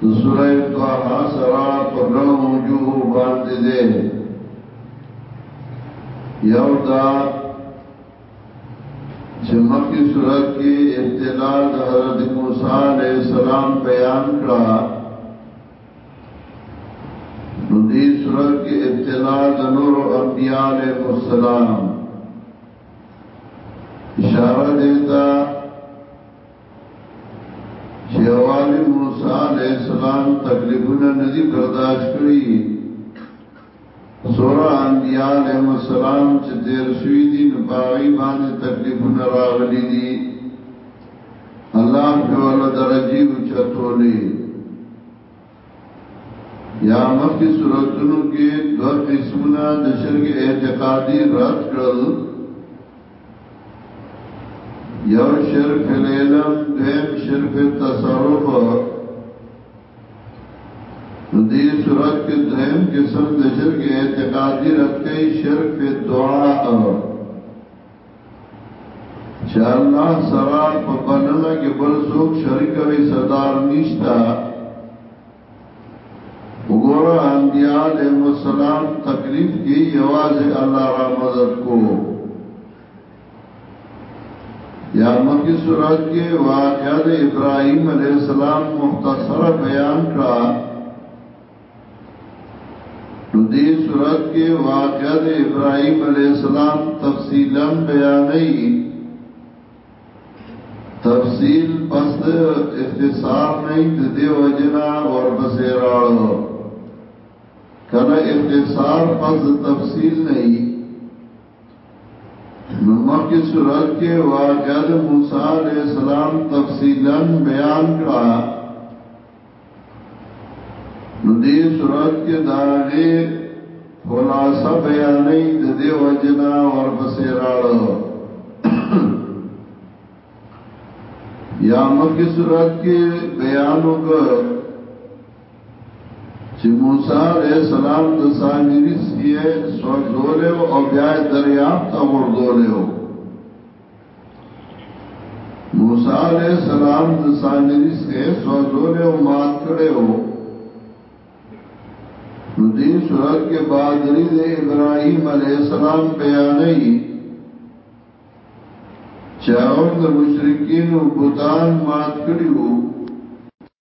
سوره طه سره په ګڼو وجوه باندې ده یو دا چې مخکې سوره کې ابتلا د حضرت موسی علیه السلام بیان کړه نو دې سوره کې ابتلا د نور انبیاء علیه السلام اشاره دیتا شیوالی موسیٰ علیہ السلام تکلیفون ندی برداشت کری سورا انبیاء علیہ السلام چه تیر شوی دی نباغی بانی تکلیفون راغلی دی اللہ پیوالا درجی اچتولی یا مخکې صورتونو کې دوه قسمونه د شرک اعتقادي رد کړل یو شرک فی العلم دویم شرک فی التصرف دې صورت کې دویم قسم د شرک اعتقادي رد کوي شرک فی الدعاء چې الله سره په بننه کې بل څوک شریک او صدر نشتا وګوره انبیاء علیهم السلام تکلیف کې یوازې الله را مدد کو یا مکی صورت کې واقعه د ابراهیم علیه السلام مختصر بیان کړه نو دې صورت کې واقعات ابراهيم عليه السلام تفصيلا بیانې تفصيل پس اختصار نه د دې وجنا ورپسې راړو کله اختصار پس تفصيل نه نو مکه صورت کې واقعات موسی عليه السلام تفصيلا بیان کړه نو دې صورت کې داغه خلاصه بیانې د دې وجنا ورپسې راړو یا مکه صورت کې بیان وکړ چې موسی عليه السلام د سامری سیه سوځولیو او بیا دریاب ته ورځولیو موسی علیہ السلام د سامری سه سوزول او مات کړو نو دې صورت کې بادری د ابراهیم علیہ السلام بیانې چاون د مشرکین او بوتان مات کړیو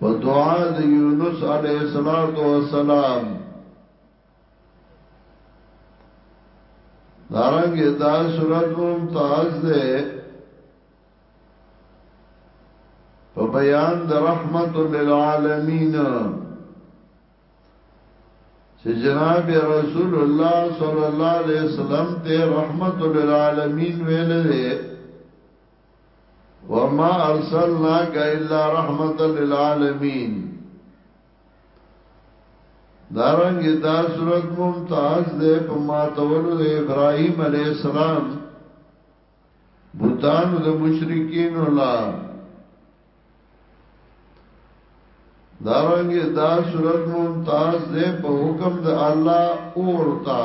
په دعا د یونس علیه السلام دارنګ دا صورت ممتاز ده په بیان د رحمت للعالمین چې جناب رسول الله صلی الله علیه وسلم ته رحمت للعالمین ویل دي وما ارسلناک الا رحمتا للعالمین دارنګ دا صورت ممتاز ده په ماتولو د ابراهیم علی السلام بوتان د مشرکین ولا دارنګ دا صورت ممتاز ده په حکم د الله اورتا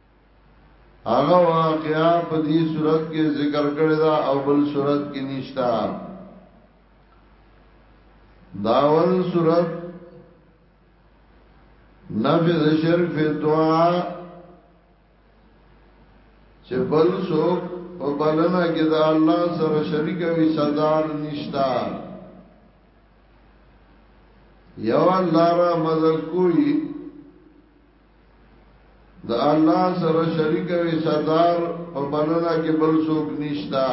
هغه واقعا په دې صورت کې ذکر کړی دا او بل صورت کې نشتا داول صورت نفذ شرک فی دعا چې بل څوک په بلنه کې د الله سره شریک وي سزا نشتا یو الله را مدد کوي د الله سره شریک وي صدر په بننا کې بل څوک نشتا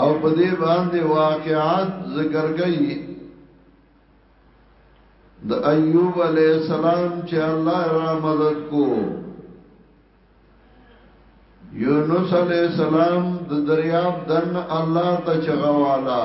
او په دې باندې واقعات ذکر کړي د ایوب علی السلام چې الله را مدد کو یونس علی السلام د دریاب دن الله ته چغوالا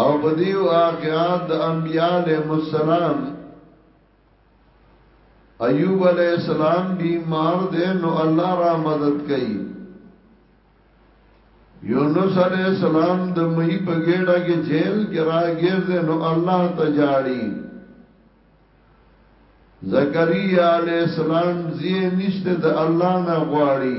او په دې واقعات د انبیاء علیهم السلام ایوب علیہ السلام بیمار دے نو الله را مدد کئی یونس علیہ السلام د مئی په ګډه کې جیل کې راګیر دے نو الله تجاړي زکریا علیہ السلام زیه نشته د الله نه غواړي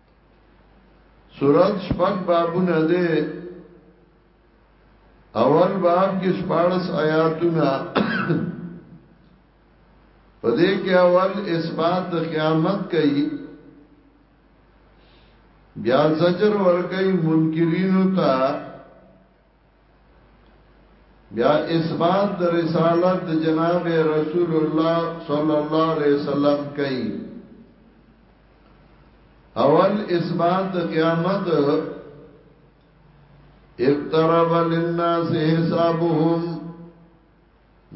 سورت شپږ بابونه دي اول باب کې شپارس آیاتونه په دې کې اول اثبات د قیامت کوي بیا زجر ور کوي منکرینو ته بیا اثبات د رسالت د جناب رسول الله صلی الله علیه وسلم کوي اول اثبات د قیامت اقترب للناس حسابهم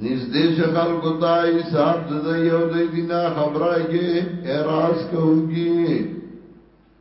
نزدې شغل کوتا حساب د یو د دینه خبره کې اعتراض کوي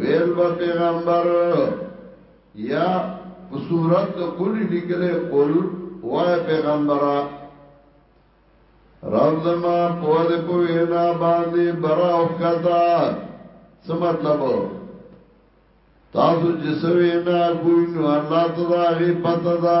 ویل با پیغمبر یا په صورت د کلی لیکلې قول وای پیغمبره رب زما په دې په وینا باندې برا او کتا څه مطلب تاسو چې سوینا کوی نو الله تعالی پته ده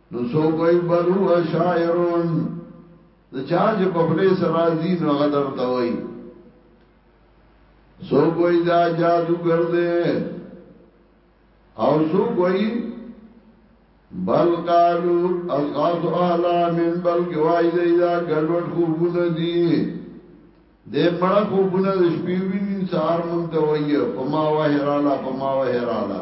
نو څوک وای بل هو شاعرون د چا چې په خپل سره دي نو غدر ته وای څوک وای دا جادوګر دی او څوک وای بل قالو اصحاب اعلی من بل گواہی دی دا ګډوډ خوبونه دي د مړه خوبونه د شپې ویني سار مونږ ته وایي په ما وهراله په ما وهراله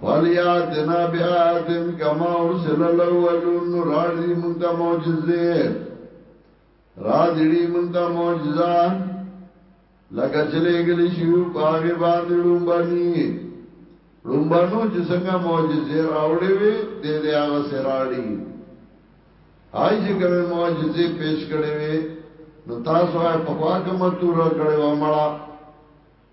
فلیاتنا بیاتن کما ارسل الاولون راړي مونږ ته معجزې را دړي مونږ ته معجزه لکه چلے گلی شیو باغی باندی لومبانی لومبانو چې څنګه معجزې راوړې وي د دې هغه سراړي آی چې کومه معجزې پیش کړې وي نو تاسو هغه په خوا کې متور کړې و مړه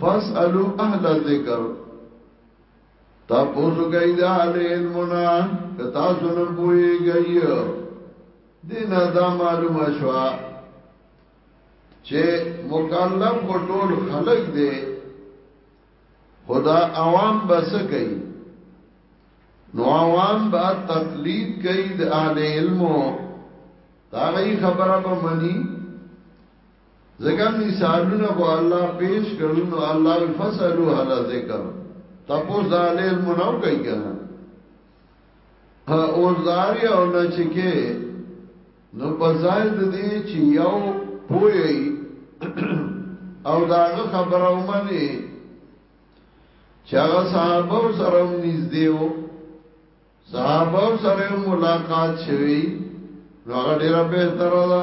فاسالو اهل ذکر تا پوزو گئی دا اهل علمنا کتا سنو پوئی گئی دینا دا معلوم شوا چه مکلم کو ټول خلق دے خدا عوام بس گئی نو عوام با تقلید گئی دا اهل علمو دا غی خبره با منی ځکه مثالونه خو الله پیش کړو نو الله فصلو هدا ذکر تاسو زاله المنو کوي کنه او زاری او نچکه نو بځای د دې چې یو پوي او داغه خبره ومني چې هغه صحابه سره نږدې وو صحابه سره ملاقات شوی نو هغه ډیره به تر ده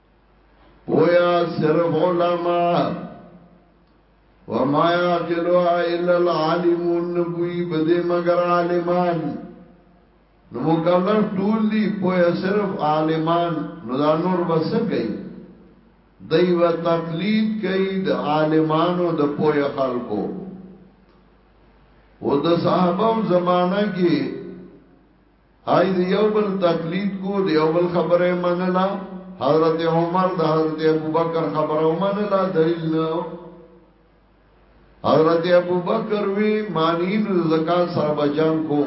پویا صرف علماء وما يعقلها الا العالمون نبوی بده مگر عالمان نو مکلف ټول دی پویا صرف عالمان نو دا نور بس کوي دی و تقلید کوي د عالمانو د پوهه خلکو و د صحابه زمانہ کې آی دی یو بل تقلید کو دی یو بل خبره منلا حضرت عمر دا حضرت ابو بکر خبره منلا دلیل نه حضرت ابو بکر وی مانین زکات سره بجان کو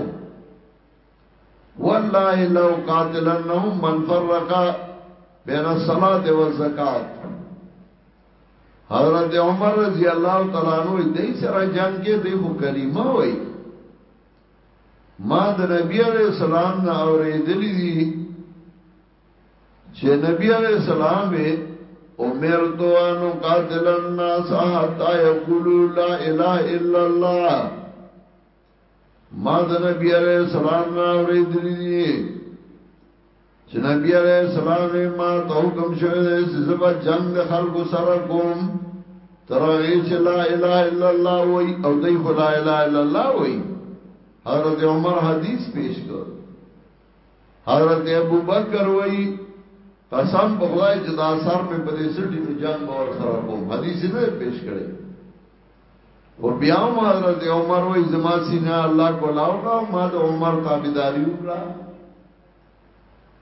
والله لو قاتلنهم من فرق بین الصلاة والزکات حضرت عمر رضی اللہ تعالیٰ عنہ دی سر جنگ کے دیخو کریمہ ہوئی ما د نبی علی السلام نه اوریدلی دي چې نبی علی السلام وی عمر تو ان قاتل الناس حتا یقولوا لا اله الا الله ما د نبی علی السلام نه اوریدلی دي چې نبی عليه السلام ما ته حکم شوی دی چې زبا جنگ د خلکو سره کوم تر هغه چې لا اله الا الله وای او دای خو لا اله الا الله وای حضرت عمر حدیث پیش کړ حضرت ابو بکر وای قسم په خدای چې دا سر په پدې سټي نو جنگ باور سره کوم حدیث نه پیش کړي او بیا هم حضرت عمر وای زما سینه الله کولاو ما د عمر تابعداري وکړه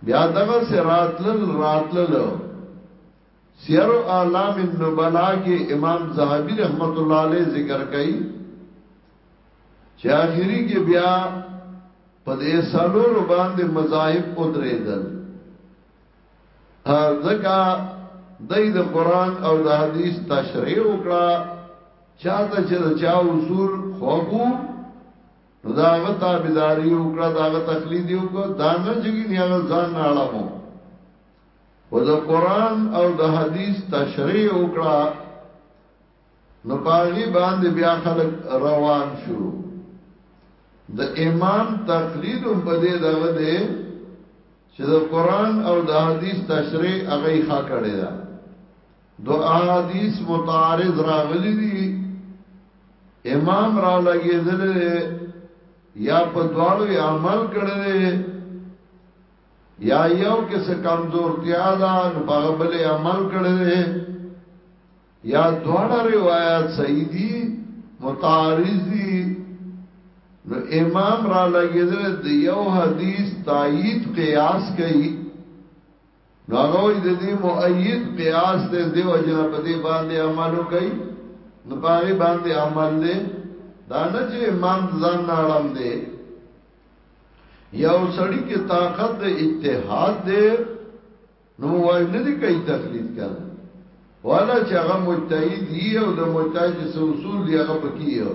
بیا دغه سراتل راتل سیر اعلام النبلا کې امام زاهبی رحمت الله علیه ذکر کړي چې اخیری کې بیا په دې سالور باندې مذاهب او درېدل ځکه دای د قران او د حدیث تشریح وکړه چاته چې چا اصول خوګو نو دا هغه تابعداري وکړه دا هغه تقلید وکړه دا نه چې نه هغه ځان نه اړمو و د قران او د حدیث تشریح وکړه نو پاغي باندې بیا خلک روان شو د امام تقلید هم په دې دغه دی چې د قران او د حدیث تشریح هغه ښه کړی دا دو احادیث متعارض راغلی دی امام را لگی دل یا په دوارو عمل کردی یا یو کس کمزور تیادا نو بغبل عمل کردی یا دوارو روایت صحیح دی متعارض دی نو امام را لګیدل د یو حدیث تایید قیاس کوي نو هغه د دې مؤید قیاس ته دی وجنه په دې باندې عمل وکي نو باندې باندې عمل دی دا نه چې امام ځان نه اړم دی یو سړی کې طاقت د اتحاد دی نو وای نه دی کوي تقلید کړه والا چې هغه مجتهد دی او د مجتهد څه اصول دی هغه پکې یو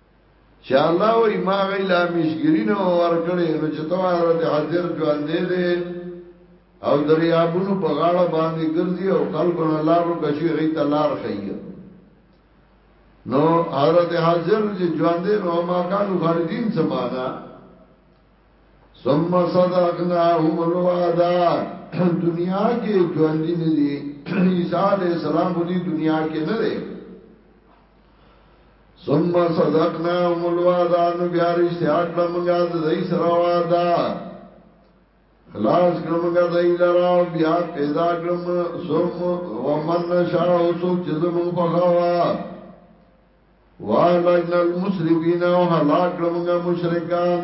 چې الله وې ما غي لا مشګرینو ورکړې نو چې تو حضرت حاضر ژوند دې او دریابونو په غاړه باندې ګرځي او قلبونه لارو کشي غي تلار خيه نو حضرت حاضر چې ژوند دې نو ما کانو خالدین سمانا ثم صدقناهم الوعدا دنیا کې ژوند دي عیسی علیہ السلام په دنیا کې نه دی ثم صدقنا هم الوعدا نو بیا رشتیا کړه مونږه د دې سره وعده خلاص کړه مونږه د دې لرا او بیا پیدا کړه ثم ومن نشاء سوک چې زمونږ په خوا وعلقنا المسرفین او هلاک کړه مونږه مشرکان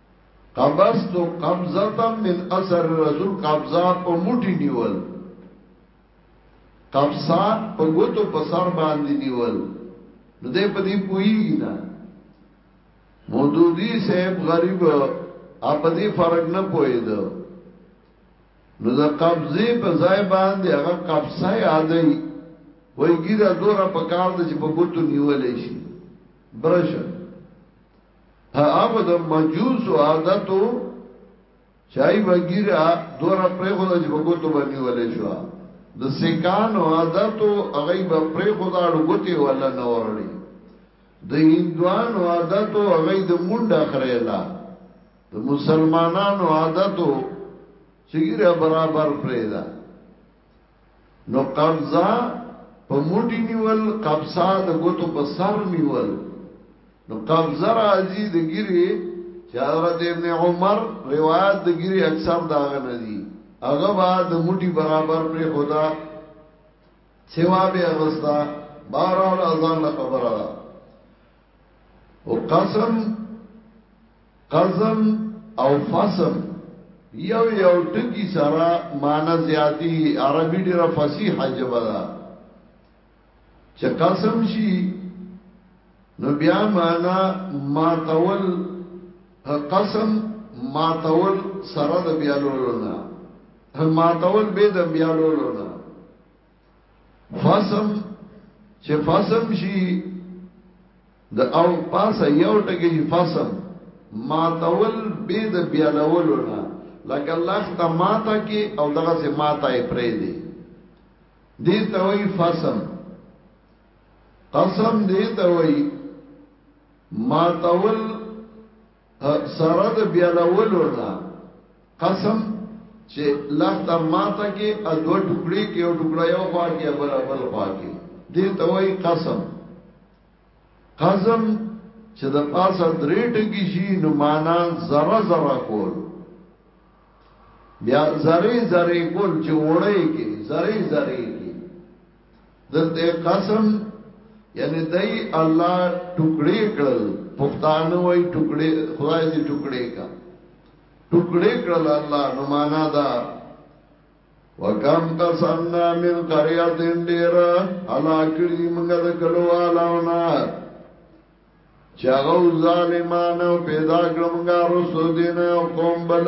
قبضت قبضتا من اثر رسول قبضا په موټي نیول قبضا په ګوتو په سر باندې نیول نو دې په دې پوېږي نه مودودی صاحب غریب اپ دې فرق نه پوهید نو دا قبضه په ځای باندې هغه قبضه یادې وای ګیره دورا په کار د چې په ګوتو نیولې شي برشه هغه د مجوس عادتو چای وګیرا دورا پرې خو د جبګو ته باندې ولې شو د سکان عادتو هغه به پرې خو دا ډوته ولا نه ورړي د هندوان عادتو هغه د مونډه خړېلا د مسلمانانو عادتو چیرې برابر پرې ده نو قبضه په موټي نیول قبضه د ګوتو په سر نیول نو قبضه راځي د ګيري چې حضرت ابن عمر روایت د ګيري اکثر داغه نه دي هغه با د موټي برابر پر خدا سیوا به اغستا بار اور اذان خبره او قسم قزم او فصم یو یو ټکی سره معنی زیاتی عربی ډیر فصیح جبه ده چې قسم شي نو بیا معنا ما تول قسم ما تول سره د بیا لولونه ما تول به د بیا لولونه فصم چې فصم شي د او پاسه یو ټکی شي فصم ما تول به د بیا لولو نه لکه الله ته ماته کې او دغه سه ماته یې پرې دی دې ته وایي فصم قسم دې ته وایي ما تول سره د بیانولو نه قسم چې لخته ماته کې ادو ټوکړي کې او ټوکړا یو خوا کې بل بل خوا کې دې ته وایي قسم قسم چې د پاسه درې ټکی شي نو معنا ذره ذره کول بیا ذره ذره کول چې وړې کې ذره ذره دلته قسم یعنی دای الله ټوکړي کړل پښتانه وای ټوکړي خدای دې ټوکړي کا ټوکړي کړل الله نو معنا دا وکم قسمنا من قريه ډیر هلاکړي موږ د کلو علاونا چاغو ظالمانو پیدا کړمګا رسو دین او قوم بل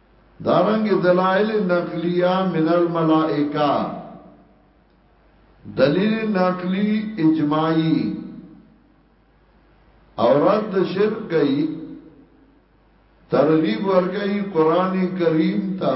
دارنګ دلائل نقلیه من الملائکه دلیل نقلی اجماعی او رد شرک گئی ترغیب ورگئی قرآن کریم تا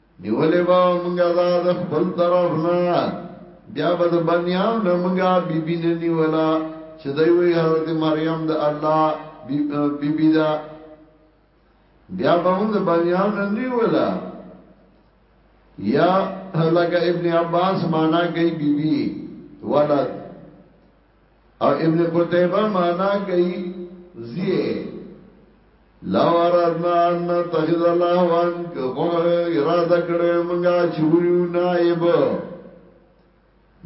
نیولې به مونږه دا د خپل طرف نه بیا به د بنیاو نه مونږه بیبی نه نیولا چې دوی وی حضرت مریم د الله بیبی دا بیا به مونږ د بنیاو نه نیولا یا لکه ابن عباس معنا کوي بیبی ولد او ابن قتیبه معنا کوي زیه لو اردنا ان تخذ الله وان کو اراده کړو مونږه چوریو نائب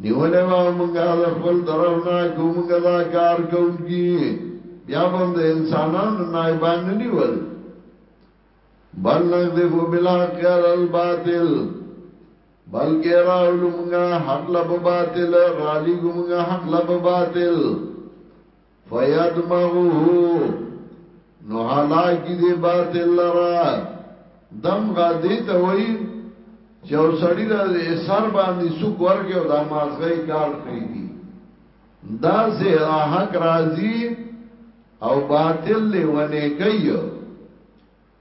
نیولې وا مونږه د خپل طرف نه کومګه دا کار کوونکی بیا بند انسانانو نائبان نیول بل نغذف بلا قال الباطل بلکې راولو مونږه حق لب باطل رالیګو مونږه حق لب باطل فیدمغه نو حالاکی دی باطل لرا دم غادی ته وای چې او سړی را سر باندې سوک ورګي او دا مازغی کار کوي دي دا سه حق راضی او باطل له ونه کوي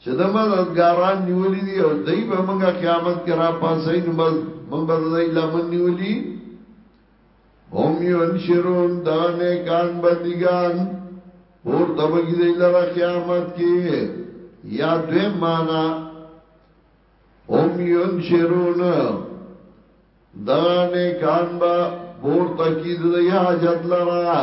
چې د مددګاران نیولې دي او دای په موږ قیامت کې را پاسې نو بس موږ به دای لمن نیولې هم ينشرون دا نیکان بندگان اور دبگی دی لرا قیامت کې یا دوی مانا هم ينشرون دا نیکان با بور تکید دی حاجت لرا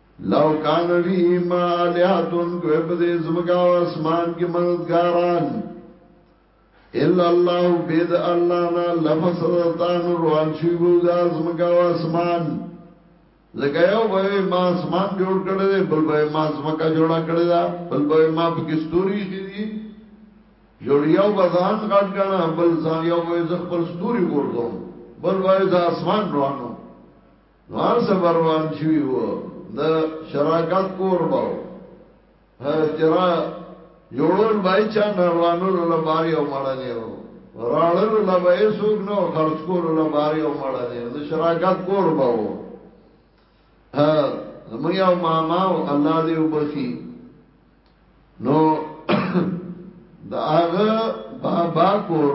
لو کان فیهما الیاتن کوئی پدې زمکا او اسمان کې مددګاران الا الله بيد الله نا لفسدتان روان شي وو دا زمکا او اسمان زکه یو به ما اسمان جوړ کړی دی بل به ما زمکا جوړا کړی دا بل به ما پکې ستوري دي جوړ یو بزان غټ کړه بل ځان یو به زخ پر ستوري ګورځم بل به دا اسمان روانو نار سبر روان شوی و د شراکت کور باو چرا جوړول بای چا نروانو له باري او مړنه و راړل له بای سوګ نو خرج کول له باري او مړنه د شراکت کور باو ها زمو یو ماما او الله دې وبخي نو دا هغه بابا کور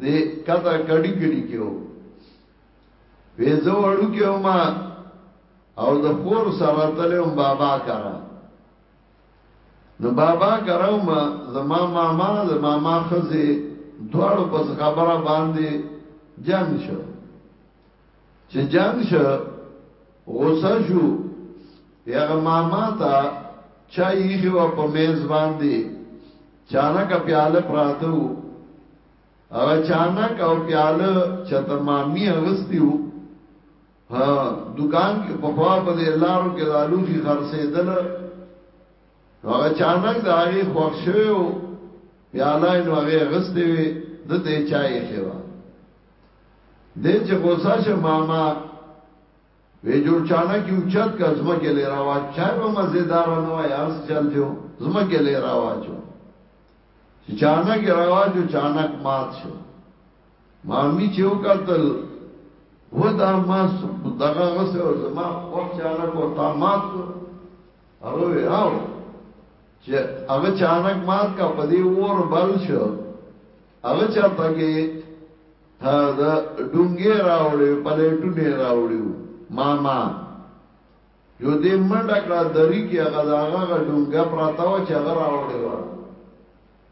دې کته کډی کډی کېو وی زه وړو کې ما او د خور سره تلم بابا کرا نو بابا کرا ما زما ماما زما ما خزه دواړو پس خبره باندې جنگ شو چې جنگ شو غوسه شو یغه ماما تا چا یې په میز باندې چانه کا پیاله پراته وو هغه چانک او پیاله چې ته مامي اغستیو ها دکان کې په خوا په دې لارو کې د الوخي خرڅېدل هغه چانک د هغه خوښ شوو پیاله نو هغه اغستې وي د دې چای خېوا دې چې غوسه شه ماما وې جو چانه کې اوچت کا زمکه لې راوا چای به مزیدار نه وای ارز چلتیو زمکه لې راوا چو چې چانه کې راوا جو چانک مات شو مامی چې وکتل و دا ما دغه غسه او زما وخت چانه کو تا مات کو هغه وی او چې هغه چانک مات کا پدی ور بل شو هغه چا پکې دا ډونګې راوړې پلیټونه راوړې ماما یو دې منډه کړه دری کې هغه داغه ډونګه پراته و چې هغه راوړې و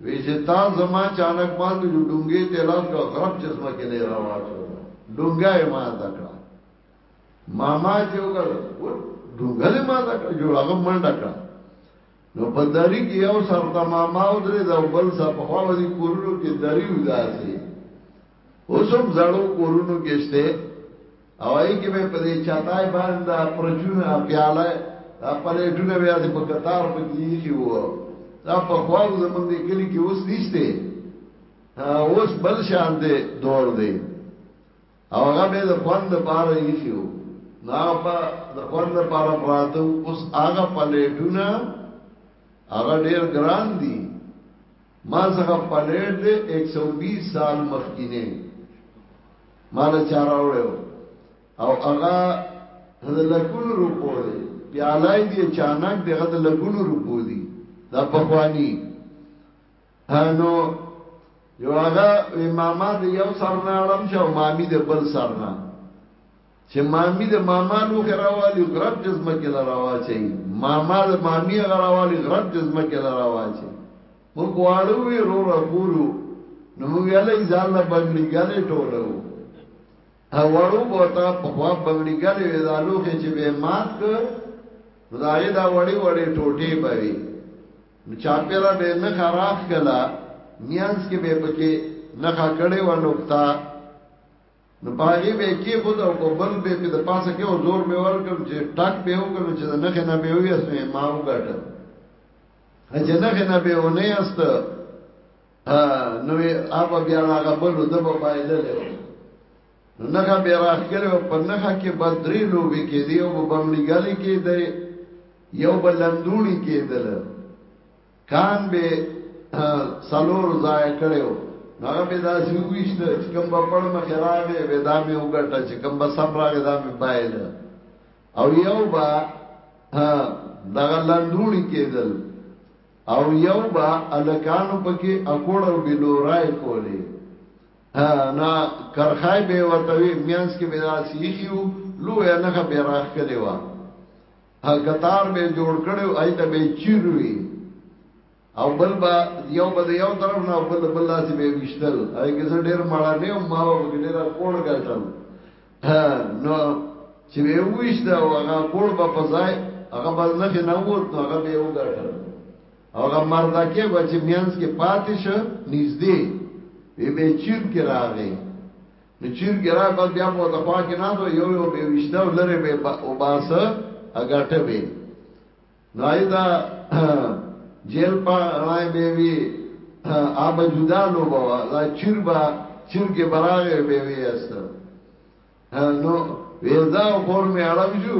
وی چې تا زما چانک مال دې ډونګې ته لاس کو غرب چشمه کې نه راوړو ډونګه یې ما دا کړه ماما چې وګړ ډونګه ما دا کړ جو هغه منډه کړه نو په دری کې یو سر ته ماما او درې دا بل سر په خوا باندې کورونو کې دری وداسي اوس هم زړو کورونو کې شته او ای کې به په دې چاتای باندې پرچونه پیاله دا پلیټونه بیا د په قطار په کې شي وو دا په خوا زمونږ دې کلی کې اوس نشته اوس بل شان دې دور دی او هغه به د خوند لپاره ایښیو نو هغه په د خوند لپاره پراته اوس هغه پلیټونه هغه ډیر ګران دي ما څنګه پلیټ دې 120 سال مخکینه مال چارا وړو او هغه د لګونو روپو دی پیالای دی چانک دغه د لګونو روپو دی دا پخوانی نو یو هغه ماما د یو سر نه اړم شو مامی د بل سر نه چې مامی د ماما لو خراوالي غرب جسم کې لراوا چي ماما د مامی غراوالي غرب جسم کې لراوا چي مو غواړو وی رو را ګورو نو مو ویلې ځان له بنگړي غلې ټولو او وړو بوتا په خوا بنگړي غلې ویدالو کې چې به مات کړ خدای دا وړي وړي ټوټي بوي نو چاپیرا به نه خراخ کلا میانس کې به پکې نه خا کړي و نقطه نو باغی به کې خود او کو بل به په د پاسه کې او زور به ور کړم چې ټاک به و کړم چې نه خنه به وي اسمه ما وګټ اجنه خنه به و نه است نو ابا بیا هغه بل د په پایله له نو نخا بیا راخکره و پر نخا که بدری لوبی که دی یو با بملیگلی که دی یو با لندونی که دل کان بی سلور زای کره و نو هغه به داسې وښته چې کوم په پړ مخ راغې به دا مې وګټه چې کوم په سم راغې دا مې بایل او یو با دغه لندونی کېدل او یو با الکانو پکې اکوړ او بلورای کولې نا کرخای به ورتوی میانس کې به داسې یو لو یا نه به راخ کړي وا قطار به جوړ کړو ایت به چیروي او بل با یو بل یو طرف نه بل بل داسې به وشتل اې کې څه ډېر ماړه نه ما و کې ډېر کوړ کړم نو چې به وښته هغه کوړ په پزای هغه بل نه نه ووت نو هغه به وګټل او هغه مردا کې بچ میانس کې پاتې شو نږدې وی به چیر کې راغې نو چیر کې راغ بس بیا په دغه کې نه دو یو یو به وشته لره به او باس اگاټه به نو ایدا جیل په راي به وی آب جدا لو بوا لا چیر با چیر کې براغه به وی است نو وېزا او خور مې اړم شو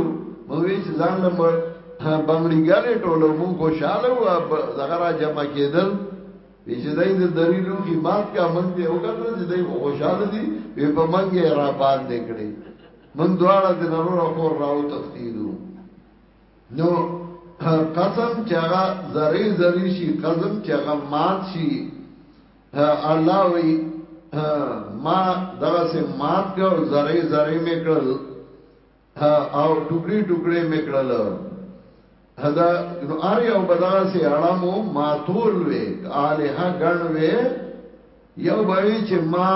مو وی چې ځان له بنگړي ګانې ټولو مو خوشاله و دغه را جمع کېدل وی چې دای د دریلو کی مات کا من ته وکړل چې دای خوشاله دي وی په منګه را باندې کړې من دواړه د نرور خور راو تختیدو نو قسم چې هغه زری زری شي قسم چې هغه مات شي الله وی ما دغه سه مات کو زری زری میکړل او ټوکړي ټوکړي میکړل دا نو ار یو بدغه سه اړمو ماتول وی الہ غن وی یو بوي چې ما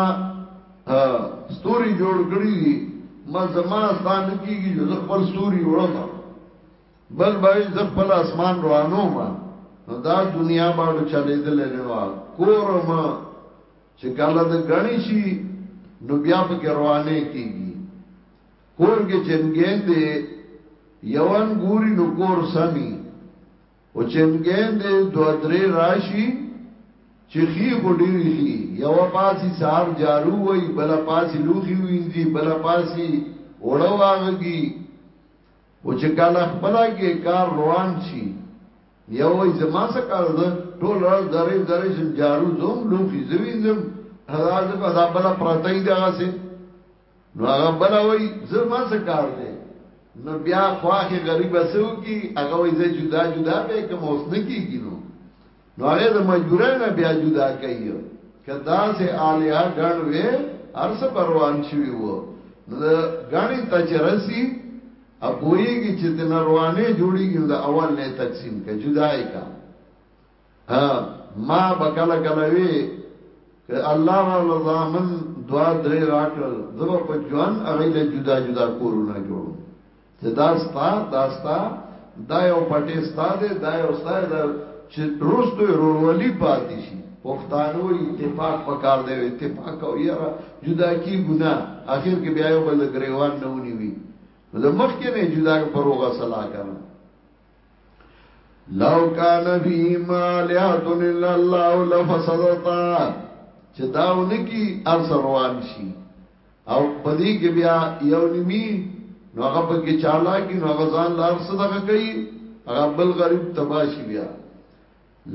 ستوري جوړ کړی دي ما زما ستان کیږي جو خپل ستوري وړم بل بای ز خپل اسمان روانو ما نو دا دنیا باندې چلیدل نه وا کورم چې کله د غنی شي نو بیا په کې روانه کیږي کور کې چنګین دی یوان ګوري نو کور سمي او چنګین دی دو درې راشي چې خي خډيري خي یو پاسي سار جارو وي بل پاسي لوخي ويندي بل پاسي وړو واغږي او چې کله خپل کې کار روان شي یو وای زما څه کار ده ټول راز درې درې شم جارو زوم لوخي زوی زم راز په دا بل پرته ای دغه سي نو هغه بل وای زما څه کار ده نو بیا خواخه غریب اسو کی هغه وای زه جدا جدا به کوم اوس نه کیږي نو نو هغه د مجبورای نه بیا جدا کوي کدا سه الیا ګڼ وې ارس پروان شوی وو نو غاڼي ته چرسي ابوي کی چې د نروانه جوړیږي د اول نه تقسیم کا جدای کا ها ما بکله کله وی که الله را لزامن دعا درې راکړل زما په ژوند هغه له جدا جدا کورونه جوړو چې دا ستا دا ستا دا یو پټې ستا دی دا یو ستا دا چې روستو یې رورولي پاتې شي پښتانه وي اتفاق پکار دی اتفاق او یاره جدا کی ګنا اخر کې بیا یو بل غریوان نه ونی وي نو مخ کې نه جدا پروغه صلاح کړم لو کان فی ما لیات الا الله لفسدتا چې داونه کی ارسروان شي او په دې کې بیا یو نیمی نو هغه په کې چالاکی نو هغه ځان لار صدقه کوي هغه بل غریب تباشي بیا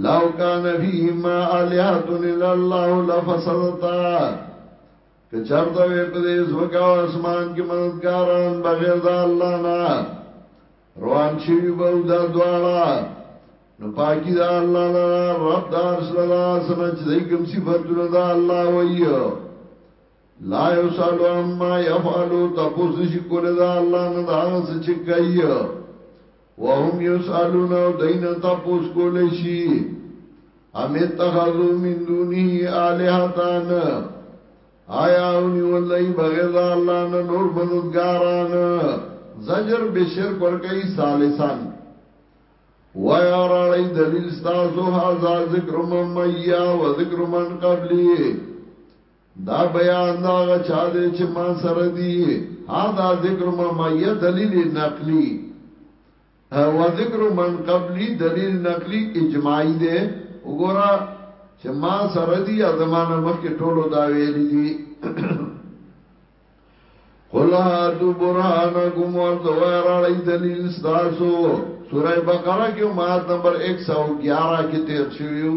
لو کان فیهما الہات الا الله لفسدتا که چرته وې په دې زوګه او اسمان کې مددګاران بغیر د الله نه روان شي به دا دواړه نو پاکی دا الله لرا رب دار شلدا سنچ دای کوم صفاتونه دا الله وایو لا یسالو اما یفعلو تپوس نشی کوله دا الله نه دا هغه څه چې کوي وهم یسالون او دین تپوس کوله شي ام اتخذو من دونه الہتان آیا اونی ولای بغیر الله نه نور مددګاران زجر بشر پر کوي سالسان ویا راړی دلیل ستاسو هاذا ذکر مم یا و ذکر من قبلی دا بیان دا هغه چا دی چې ما سره دی هاذا ذکر ما مایه دلیل نقلی او ذکر من قبلی دلیل نقلی اجماعی دی وګوره چې ما سره دی زمانہ مخکې ټولو دا ویل دي قل هاتو برهانکم ورته وراړی دلیل تاسو سوره بقره کې مات نمبر 111 کې تیر شویو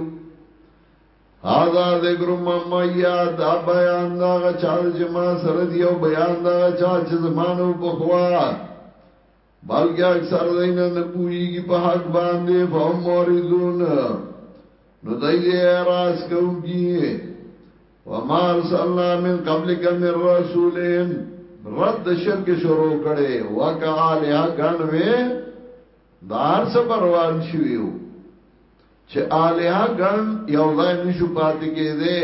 هاذا ذکر مما یا دا بیان دا چال چې ما سره دی او بیان دا چا چې زمانو په خوا بلکې اکثر دین نه پوریږي په حق باندې فهم موریدون نو دای دې راز کوي وما ارسلنا من قبلك من رسول رد شرک شروع کړي وکاله غنوي دار سره روان شویو چې الها ګن یو ځای نشو پاتې کېده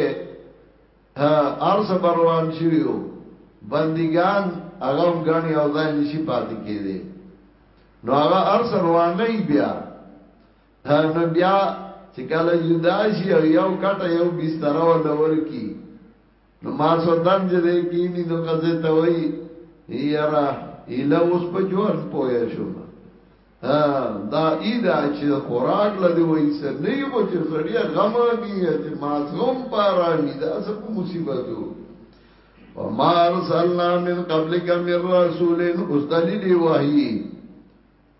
هر څه بروان شيو بندګان هغه هم ګن یو ځای نشي پاتې کېده نو هغه هر څه روان نه بیا نو بیا چې کله جدا شي او یو کټه یو بستر ولور کی نو ما سودان چې دې کینی نو قضې ته وای یرا اله اوس په جوان پوهه شو دا ایدا چې خوراک لدی وای سه نه یو چې سړیا غم دی چې ما څوم پارا می دا سب مصیبتو وما ارسلنا من قبلك من رسول اس دلیل وحی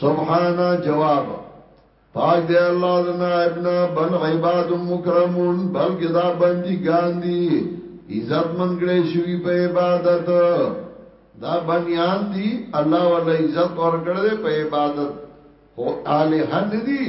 سبحان جواب پاک دی الله د نائب نه بل عباد مکرمون بلکې دا بندي ګاندي عزت منګړې شوی په عبادت دا بنیان دي الله ولا عزت ورکړې په عبادت هو الہ ندي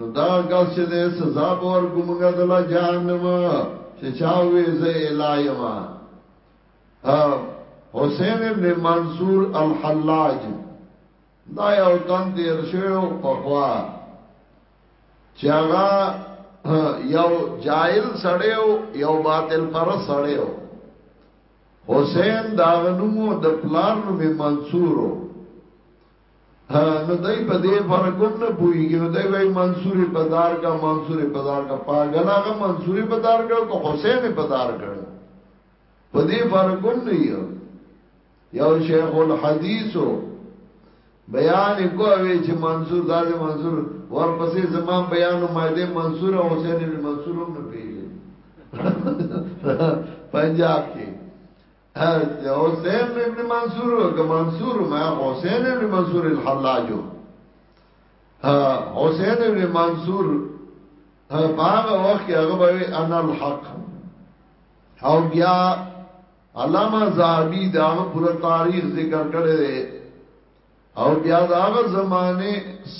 نو دا کس چې د سزا به ورکو موږ د لا جهنم چې چا وې زه الایم حسین ابن منصور الحلاج دا یو تن تیر شو په خوا چې هغه یو جاهل سړیو یو باطل پر سړیو حسین دا غنومو د پلار نومې منصورو نو دای په دې فرقوم نه پويږي نو دای وای منصور پدار کا منصور پدار کا پاګل هغه منصور پدار کړو کو حسین پدار کړو په دې فرقوم نه یو یو شیخ الحدیثو بیان کووي چې منصور داده منصور ورپسې زمان بیان او مایده منصور او حسین بن منصور هم نه پیږي پنجاب کې حسین ابن منصور که منصور ما حسین ابن منصور الحلاجو حسین ابن منصور باغ وخت هغه به انا الحق او بیا علامه زاهبی دا پورا تاریخ ذکر کړی دی او بیا دا هغه زمانه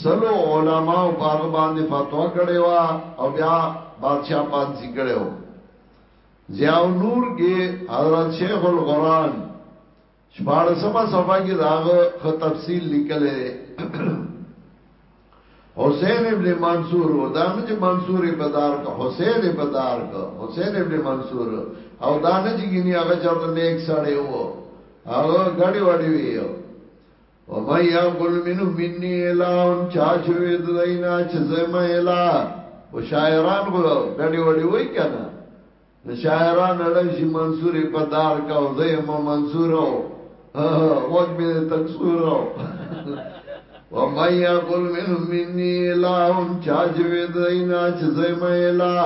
سلو علما او باغ باندې فتوا کړي وا او بیا بادشاہ پانسی کړي و ضیاء نور کې حضرت شیخ القرآن شپارسمه صفحه کې داغه خ تفصیل لیکلې حسین ابن منصور او دانه چې منصور په دار کا حسین په دار کا حسین ابن منصور او دانه چې ګنی هغه چرته نیک سړی وو هغه غړي وړي ویو او ما یا قل منو منی الہون چا شوی دینا چې زما الہ او شاعران غو غړي وړي وای کنه د شاعران اړای شي منصور په دار کا او زه ما منصور او وګ به تکسور او و ما یقول من مني اله چا جوی دینا چې زه ما اله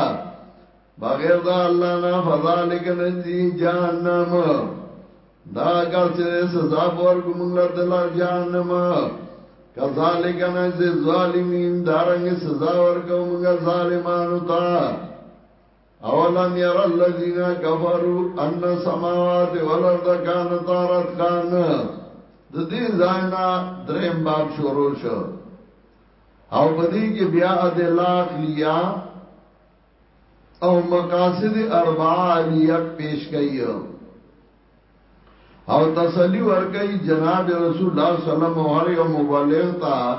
بغیر دا الله نه فذالک نجی جهنم دا کا چې سزا ورکو موږ له دل جهنم کذالک نجی ظالمین دارنګ سزا ورکو موږ ظالمانو ته اولم ير الذين كفروا ان السماوات والارض كانتا رتقا د دې ځاینا دریم باب شروع شو او بدی کې بیا د لاخ لیا او مقاصد اربعه لیا پیش کړي او تسلی ورکړي جناب رسول الله صلی الله علیه وسلم او هر یو مبلغ ته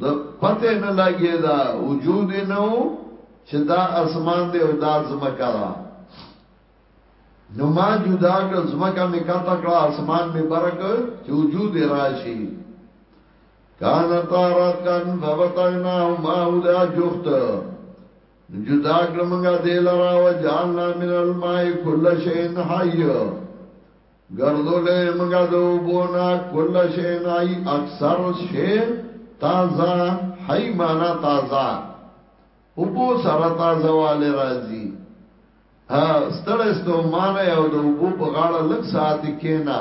د پته نه لګي دا وجود نه وو چې دا اسمان دی او دا زمکا دا نو ما جدا کړ زمکا می کا تکړه اسمان می برک چې وجود راشي کان تارات کان فبتنا ما ودا جوخت جدا کړ منګه دلرا و جاننا من الماء كل شيء حي ګرځولې مګه د وبونه کل شي نه اکثر شي تازه حي معنا تازه وبو سره تازه والے راځي ها ستړې ستو مان او د وبو په غاړه لږ ساعت کې نه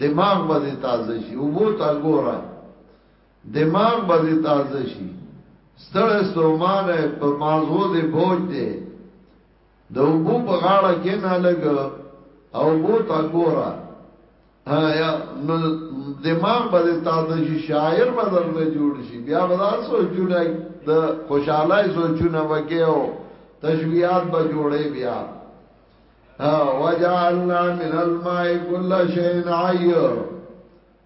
دماغ به تازه شي وبو تا ګوره دماغ به تازه شي ستړې ستو مان په مازو دې بوج دې د وبو په غاړه کې نه لګ او بو تا ګورا ها یا نو دماغ به تا ته شي شاعر به درنه جوړ شي بیا به سوچونه د خوشاله سوچونه وکيو تشویات به جوړي بیا وجعلنا من الماء كل شيء عيّ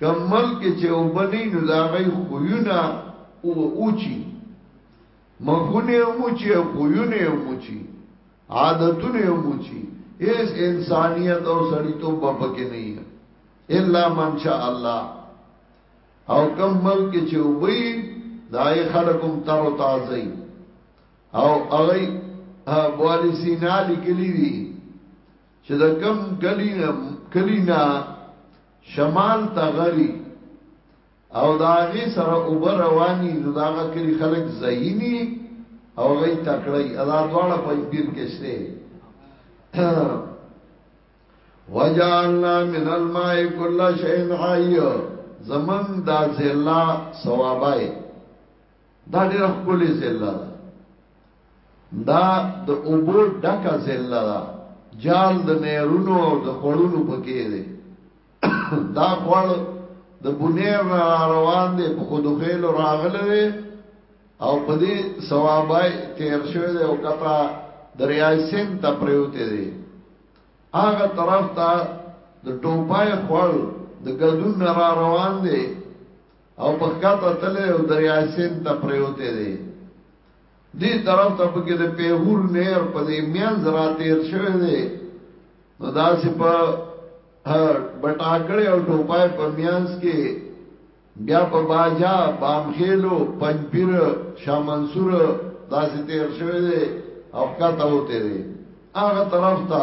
کمل کې چې او بنې نو دا غي خوونه او اوچی مخونه اوچی خوونه اوچی عادتونه اوچی هیڅ انسانیت او سړیتوب په پکې نه یې الا من شاء الله او کمل کې چې وبې دای خلکم تر تازه او هغه بوالی سینا لیکلی دی چې دا کم کلینا کلینا شمال ته غري او داغي سره اوبر رواني نو داغه کلی خلک زهيني او غي تکړی ادا دواړه په پیر کې شته وجعلنا من الماء كل شيء حي زمن دا زلا ثوابای دا ډېر خپلې زله ده دا د اوبو ډکه زله ده جال د نهرونو او د خړونو پکې دی دا خړ د بنیر را روان دی په خود خیل راغله دی او په دې ثوابای تیر شوی دی او کته دریای سین ته پریوته دی هغه طرف ته د ټوپای خړ د ګدون را روان دی او په کاته تله او دریا سین ته پریوته دی دې طرف ته په کې د پیهور نیر په دې میان زرا تیر شوی دی نو دا چې په بټاکړې او ټوپای په میانس کې بیا په باجا بامخیلو پنځپیر شاه منصور دا چې تیر شوی دی او کاته وته دی هغه طرف ته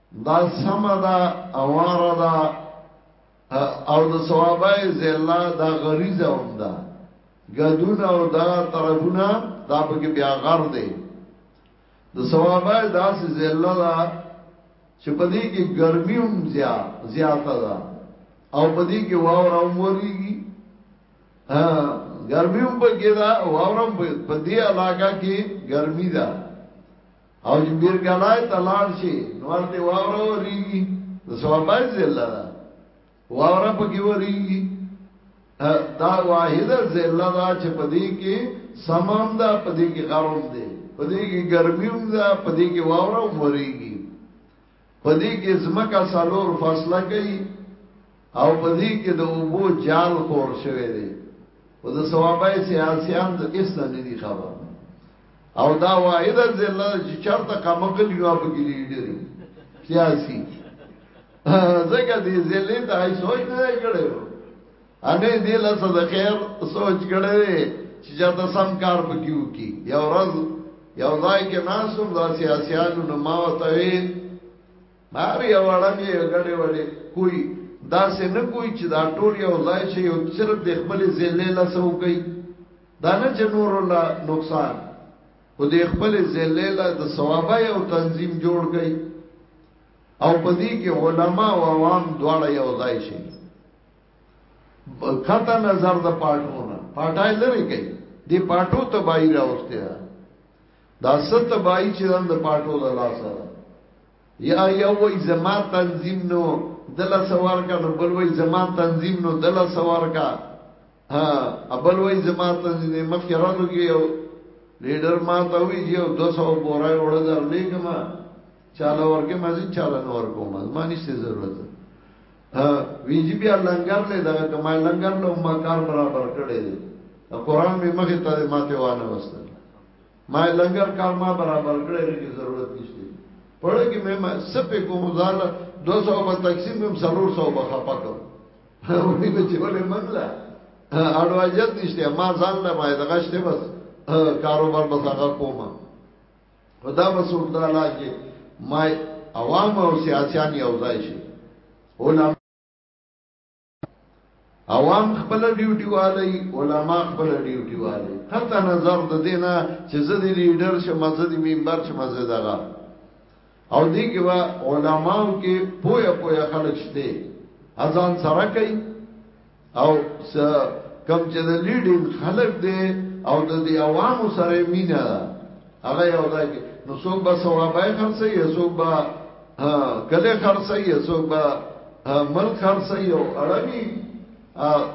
دا سمه دا اواره دا او د ثوابای زلا دا غریزه هم دا ګدون او دا طرفونه دا پکې بیا غر دی د ثوابای داسې زلا دا چې په دې کې ګرمي هم زیا زیاته ده او په دې کې واور هم وريږي ها ګرمي هم پکې ده واور هم په دې علاقہ کې ګرمي ده او چې بیر کلای ته لاړ شي نو ورته واوره وریږي د سوابای زله ده واوره پکې وریږي دا واحده زله ده چې په دې کې سمام ده په دې کې غرم ده په دې کې ګرمي هم ده په دې کې واوره هم وریږي په دې کې زمکه سالور فاصله کوي او په دې کې د اوبو جال خور شوی دی او د ثوابای سیاسيان د اسنه نه دي خبر او دا واحد ضلع چې چرته کمکل یو په کې لیډر سیاسي زګه دې ضلع ته هیڅ سوچ نه کړو انه دې له څه د خیر سوچ کړې چې دا د سم کار پکیو کی یو ورځ یو ځای کې ناسوم دا سیاسيانو نو ما وته وی مار یو وړم یې غړې وړې کوئی دا سه نه کوئی چې دا ټول یو ځای چې یو صرف د خپل ذلې له سو کوي دا نه چې نور لا نقصان خو د خپل ذلې له د ثواب یو تنظیم جوړ کړي او پدې کې علما او عوام دواړه یو ځای شي کته نظر د پاټونه پاټای لري کوي دی پاټو تباہی راوسته دا ست تباہی چې د پاټو د لاس سره یا یو وای زما تنظیم نو دلا سوار کا نو بل وای زما تنظیم نو دلا سوار کا ها ابل وای زما تنظیم مخ یرادو کې یو لیډر ما ته وی یو 200 بورای وړ درلې کما چاله ورکه مزي چاله نور کوم ما نشته ضرورت ها ویجی بیا لنګر لې دا کما لنګر له ما کار برابر کړی دی قرآن می مخه ته ماته وانه وسته ما لنګر کار ما برابر کړی لري ضرورت نشته پړې کې مې ما سپې کوم ځال 200 په تقسیم مې 300 په خپا کړ ونی به چې ولې منلا اړواجت نشته ما ځان له ما دغه شته بس کاروبار بس هغه کومه خدا مسوم تعالی کې ما عوام او سیاسيان یو ځای شي علماء عوام خپل ډیوټي والي علما خپل ډیوټي والي قطع نظر د دینا چې زه د لیډر شم زه د ممبر شم زه دغه او دې کې وا علماو کې پوهه پوهه خلک شته اذان سره کوي او کم چې د لیډینګ خلک دی او د دې عوامو سره مینا هغه یو ځای کې نو څوک به ثوابای خرڅي څوک به کله خرڅي څوک به مل خرڅي او اړمي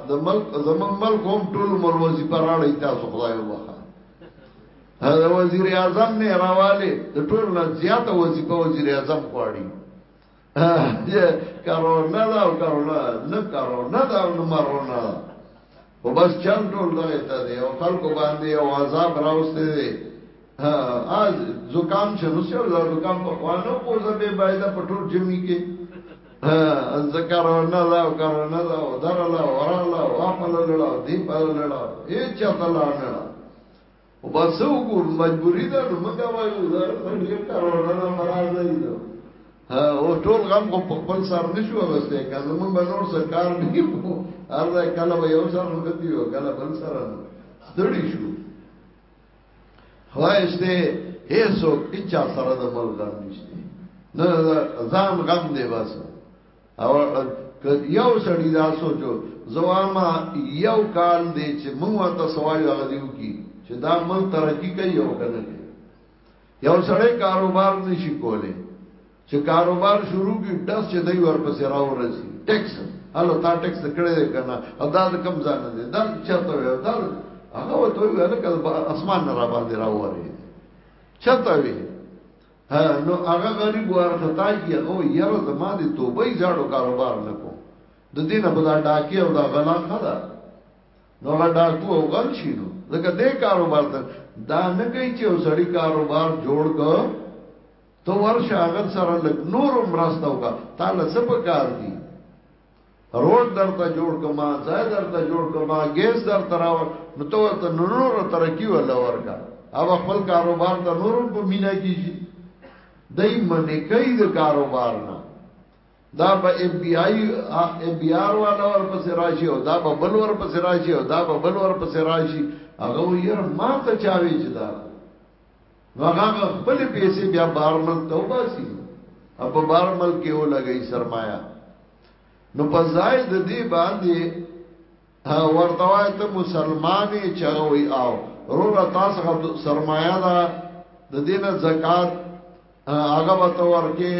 د مل زمون مل کوم ټول مل وظیفه راړی تاسو خدای وبخا دا وزیر اعظم نه راواله د ټول نه زیاته وظیفه وزیر اعظم غواړي کرونا دا او کرونا نه کرونا دا او مرونا او بس چل ټول دغه ته دی او خلکو باندې او عذاب راوسته دی ها از زکام شنو سیو دا زکام په خوانو پوزه به باید په ټول جمی کې ها از کرونا دا او کرونا دا او درلا ورالا واپل لړا دی په لړا هیڅ چا تلا نه او بس سو ګور مجبوری ده نو موږ وایو دا څنګه کارونا نه مراد دی دا او ټول غم کو په خپل سر نشو وسته کله موږ به نور سره کار نه کوو ارزه کله به یو سره نه دیو کله بل سره ستړي شو خوایسته هیڅوک اچا سره د ملګر نشته نه ځان غم دی بس او یو سړی دا سوچو زواما یو کال دی چې موږ ورته سوال غدیو کی چې دا مل ترقی کوي او کنه یو سړی کاروبار نشي کوله چې کاروبار شروع کی داس چې دوی ورپسې راورسي ټیکس هلو تا ټیکس کړی دی کنه او دا کم ځان دی دا چرته وي دا هغه وته وی هلکه اسمان نه را باندې راووري چرته وي نو هغه غریب ورختا یې هغه یره زما دې توبې زړو کاروبار نکو د دینه په دا ډاکی او دا غلا خدا نو هغه ډاکو او غل شینو ځکه دې کاروبار ته دا نه کوي چې وسړی کاروبار جوړ کو تو ورشه هغه سره لګ نور مرسته وکا تعالی سب کار دی روډ درته جوړ کما ځای درته جوړ کما ګیس درته راوړ نو ته ورته نور ترقی ولا ورکا او خپل کاروبار ته نور په مینا کیږي دای منې کوي د کاروبار نه دا به اف بی آی اف بی آر والا ور پس راشي او دا به بل ور پس راشي او دا به بل ور پس راشي هغه یې ما ته چاوي چې دا نو هغه خپل پیسې بیا بار ملک ته وباسي او په بار ملک کې ولګي سرمایا نو په ځای د دې باندې ورته وای ته مسلمانې چغوي او رو را تاسو سرمایا دا د دینه زکات هغه وته ورکه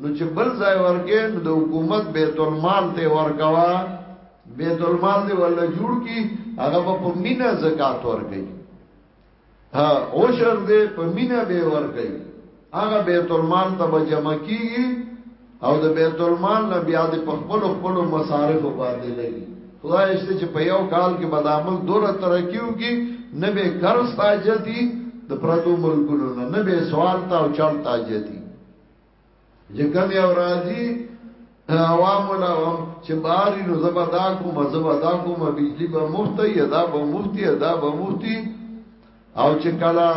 نو چې بل ځای ورکه نو د حکومت بیت المال ته ورکوا بیت المال دی ولا جوړ کی هغه په مینه زکات ورکړي ها عشر دې په مینه به ور کوي هغه بیت المال ته به جمع کیږي او د بیت المال نه بیا د خپل خپل مصارف باندې لګي خدای شته چې په یو کال کې بدامل دوره ترقیو کې نه به قرض تاجتی د پردو ملکونو نه نه به سوال تا او چل تاجتی چې کوم یو راځي عوام لهم چې باري نو زبدا کوم زبدا کوم بجلی به مفت یا دا به مفت یا دا به مفت او چې کله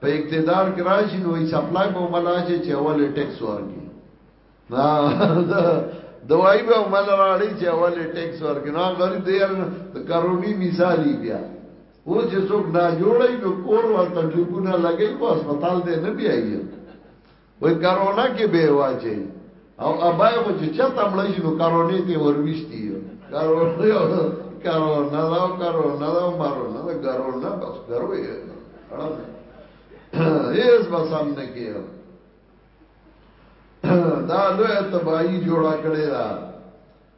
په اقتدار کې راشي نو یې سپلای به ملا چې چې اول ټیکس ورکړي نا دوايي به مل راړي چې اول ټیکس ورکړي نو غریب دی د کرونی مثالی بیا او چې څوک دا جوړي نو کور ورته ټکونه لګي په هسپتال دې نه بیایي وای کرونا کې به واچي او ابای خو چې چاته مړ شي نو کرونا ته ورويشتي کرونا یو کرونا دا کرونا دا مارونا دا کرونا بس کروي اړه هیڅ به سم نه کیو دا لوی تبایی جوړا کړی دا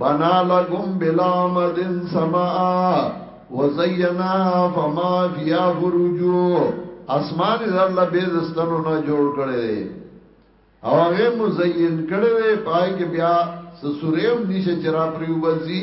بنا لكم بلامد سماء وزينا فما فيها فرجو اسمان در الله به دستنو نه جوړ کړي او هغه مزین کړي پای کې بیا سوریم نشه چرا پریوبزي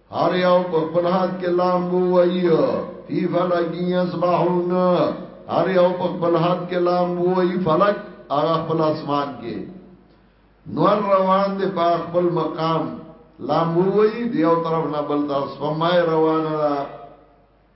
هر یو په خپل حد کې لامبو وایي فی فلک یسبحون هر یو په خپل حد کې لامبو وایي فلک هغه خپل اسمان کې نور روان دي په خپل مقام لامبو وایي دیو طرف نه بل طرف سمای روانه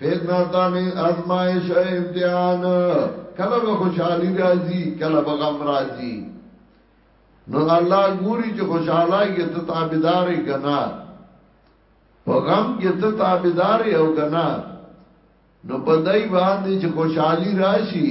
فتنه تا می ازمایش امتحان کله به خوشحالی راځي کله به غم راځي نو الله ګوري چې خوشحالای کې ته تابعدارې کنا په غم کې ته تابعدارې او کنا نو په دای باندې چې خوشحالی راشي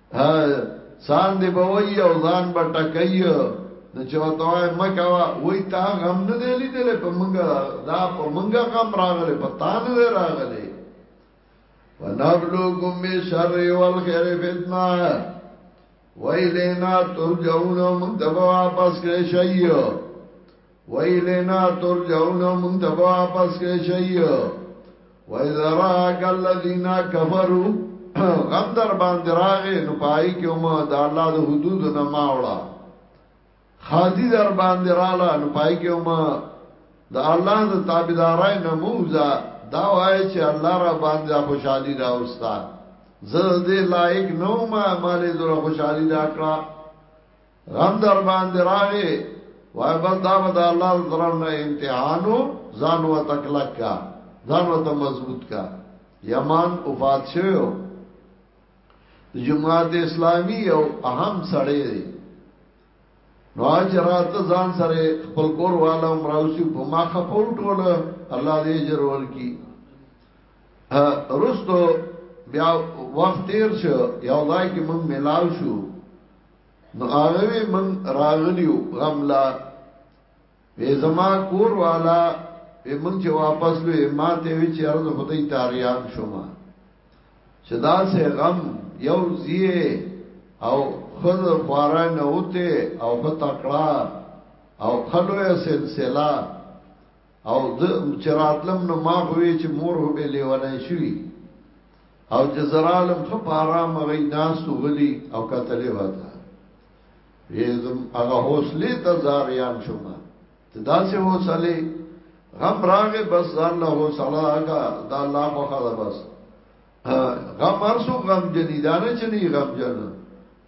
سان دی به وای او ځان به ټکای نو چې وته وای مکه وا وای تا غم نه دی لیدل په منګه دا په منګه غم راغله په تان دی راغله ونبلوکم بشر والخير فتنه ویلینا ترجعون من دبا واپس کرشایو وَإِلَيْنَا تُرْجَعُونَ او مونږ ته به واپس کړی شئ وَإِذَا رَآكَ الَّذِينَ كَفَرُوا غم در باندې راغې نو پای کې هم د الله د حدود نه ماوړه خادي در باندې رااله نو پای کې هم د الله د تابعدارای نه موزه دا وای چې الله را باندې خوشحالي راوستا زه دې لایق نو ما مالې زره خوشحالي راکړه غم در باندې راغی وای بس دا به د الله طرف نه امتحانو ځان و تکلک کا ځان و ته مضبوط کا یمان وفات شوو د جماعت اسلامی او اهم سړی دی نو اجرات ځان سره خپل کور والا مراوسی په ما خپو ټول الله دې اجر ورکی رستو بیا وخت تیر شو یو ځای کې موږ ملاو شو نو هغه من راغلیو غملا وې زما کور والا وې مونږ چې واپس لوي ما ته وی چې ارزه خدای تاریان شوما چې دا سه غم یو زیه او خود خوارا نه وته او په تکړه او خلوه سلسله او د چراتلم نو ما خوې چې مور هو به لیوانای شوی او چې زرالم خو په آرام غي ناس غلی او کتلې وتا یې زم هغه حوصله ته زاریان شوم ته داسې حوصله غم راغې بس ځان له حوصله هغه د الله په خاله بس غم ارسو غم جنیدانه چې نه غم جننه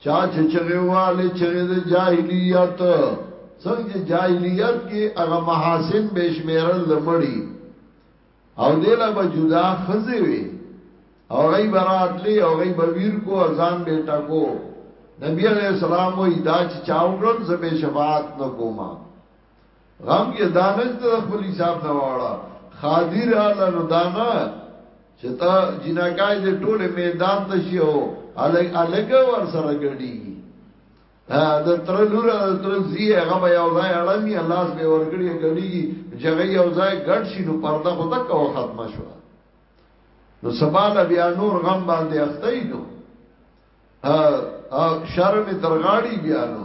چا چې چغه والے چغه د جاهلیت څنګه چې جاهلیت کې هغه محاسن بشمیرل لمړی او دله به جدا خزه وي او غي برات لی او غي بویر کو اذان به ټکو نبی علیہ السلام وی دا چې چاوګرم زبې شفاعت نکوما غم یې دانه چې د خپل حساب نه واړه خادي را لنو دانه چې تا جناکای دې ټوله میدان ته شي او الګ الګ ور سره ګړي د تر لور د تر زی هغه به یو ځای اړمي الله سبه ورګړي ګړي جګي یو ځای ګډ شي نو پرده خو تک او ختمه شو نو سبال بیا نور غم باندې اخته نو شرم ترغاړي بیا نو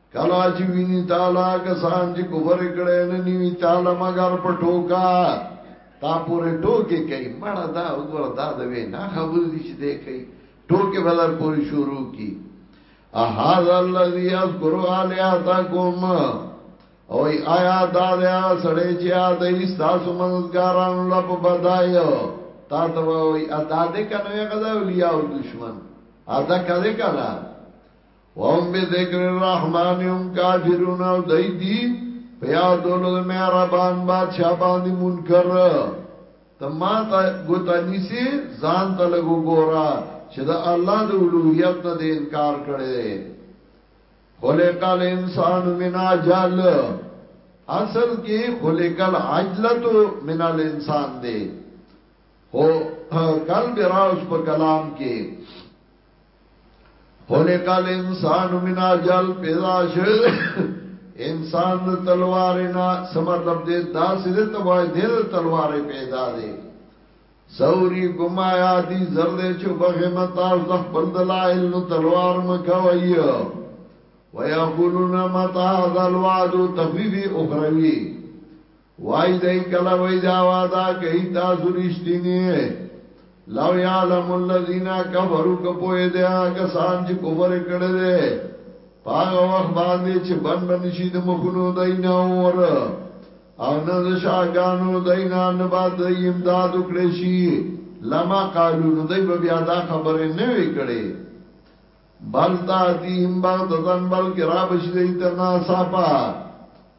کلا چې ویني تعالی کسان چې کفر کړي نه نیوي تعالی مگر په ټوکا تا پورې ټوکې کوي مړه دا وګوره دا د وې نه خبر دي چې دې کوي ټوکې بدر پوری شروع کی احاذ الذي اذكر الياتكم او آیا دا دا سړی چې ا د ایستاسو منځګارانو لپ بدایو تا ته وای ادا دې کنه غدا اولیاء او دشمن ادا کړه کړه وهم بذکر الرحمن هم کافرون او دای دی په یادولو د مهربان بادشاہ باندې منکر ته ما ته ګوتا نیسی ځان ته لګو ګورا چې د الله د اولوہیت نه د انکار کړي خلق الانسان من عجل اصل کې خلق العجلت من الانسان دی هو کل براوس په کلام کې خلق الانسان من اجل پیدا شد انسان د تلوار نه سمر لب دې دا سیده تبای دې تلوار پیدا دې سوري ګما یادی زرد چې بغه متا زخ بل دلائل نو تلوار مکوي ويقولون متى هذا الوعد تخفيف اخروی وای دای کله وای دا وادا کوي تاسو رښتینی لو یعلم الذین کفروا کپو دې هغه سان چې کفر کړي دي پاغه وخت باندې چې بند بند شي د مخونو دینه اور او نه د شاګانو دینه نه بعد امداد وکړي شي لما قالو نو دای په بیا دا خبره نه وی کړي بل تا دیم بغتتن بلک را بشدیت ناسا پا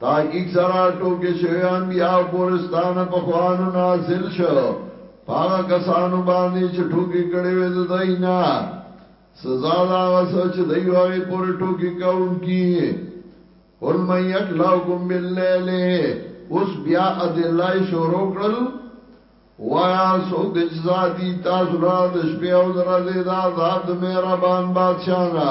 تاکیق سره ټوکې شوی انبیاء پورستان په خوانو نازل شو پاگا کسانو باندې چې ټوکې کړې وې د داینا سزا دا غسه چې دی واغې پورې ټوکې کاون کی قل من یکلاکم باللیل اوس بیا ادلای شروع کړل وایا سو گجزا دی تاسو را د شپې او درځه دا عذاب د مهربان بادشاہ نه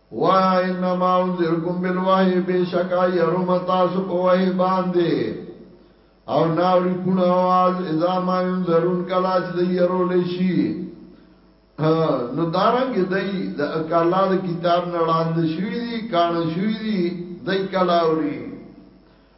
وایا انما انذرکم بالوحی بشکا یرم تاسو په وحی باندې او ناوری کون آواز اذا ما ينظرون کلا چې دی يرو لشي نو دارنګ دی د کلا د کتاب نړاند شوی دی کان شوی دی دی کلا اوري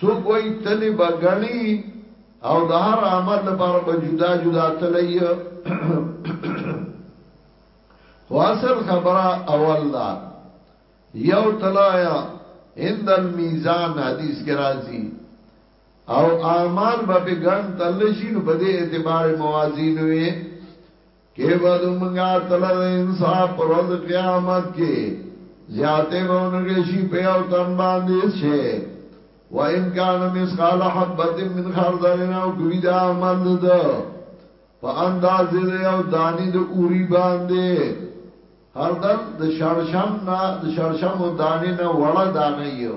څوک وایی تلی به ګڼی او د هر عمل لپاره به جدا جدا تلی خو اصل خبره اول دا یو تلایا عند المیزان حدیث کې راځي او اعمال به په ګڼ تل شي نو په دې اعتبار موازین وي کې به د منګا تله د انصاف پر ورځ قیامت کې زیاته به ونګړې شي په یو تن باندې شي و ان کان مسقال حبت من خردل او کوي دا عمل ده په انداز د یو دانی د اوري باندې هردل د شړشم نه د شړشم دانی نه وړه دانه یو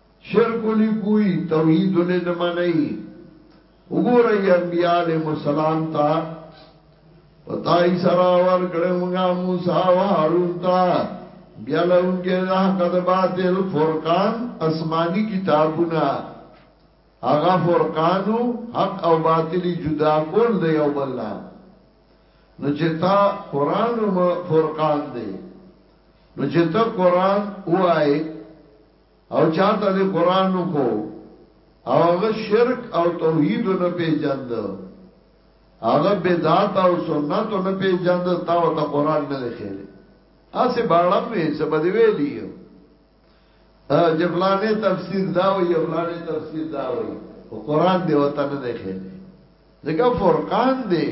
شرک ولي کوي توحید ولي نه منئ وګورئ انبیاء علیهم السلام ته پتاي سره ور کړو موږ موسی او هارون ته بیا لونګه د حق د باطل فرقان آسمانی کتابونه هغه فرقانو حق او باطل جدا کول دی او بل نه نو چې تا قران او فرقان دی نو چې تا قران وای او چاته دې قران وکو او هغه شرک او توحید نه پیجند هغه بدعت او سنت نه پیجند تا او ته قران نه خېره اسه باړم وې څه بده ویلی جفلانه تفسیر دا وی جفلانه تفسیر دا وی قران دې وطن نه خېره ځکه فرقان دې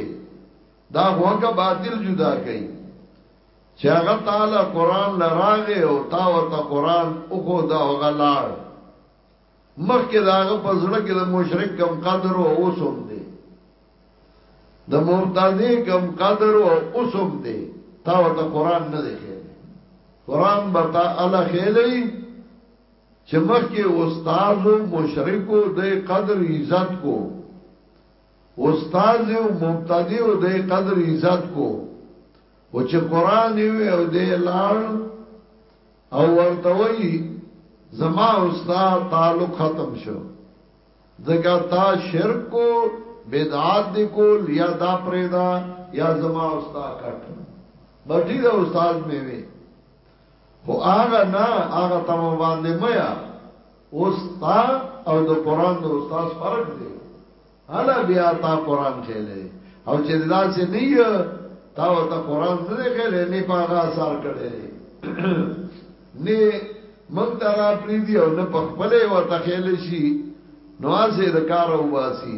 دا هوګه باطل جدا کړي چې هغه تعالی قران لراغه او تا ورته قران او خو دا هغه لاړ مخکې داغه په زړه کې د مشرک کم قدر او اوسم دی د مبتدی کم قدر او اوسم دی تا ورته قران نه دی خیر قران به تا الله خیلی چې مخکې استاد او مشرک او د قدر عزت کو استاد او مبتدی او د قدر عزت کو او چې قران وی او د لار او ورته وی زما استاد تعلق ختم شو دغه تا شرک کو بدعات دی کول یا دا پرېدا یا زما استاد کټ بټی دا استاد مې وی خو هغه نه هغه تم باندې میا اوس تا او د قران د استاد فرق دی هله بیا تا قران کېلې او چې دا چې نه یو تا او ته قران نه کېلې نه پاغه اثر کړي نه من ترا پری دی او نه پخپلې و تخېلې شي نو اسه د کار او باسي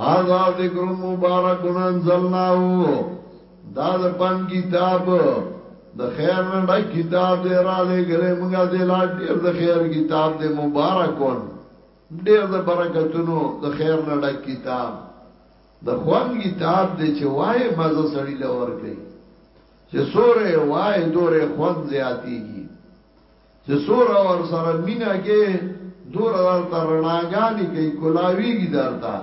هذا ذکر مبارک انزلناه دا د پن کتاب د خیر نه ډک کتاب دی را لګلې موږ دې لا ډیر د خیر کتاب دې مبارکون ډیر د برکتونو د خیر نه ډک کتاب د خوان کتاب دې چې وای مزه سړی لور کوي چې سوره وای دوره خوان زیاتیږي چې سوره ور سره مینا کې دور درته رڼاګانی کوي کولاویږي درته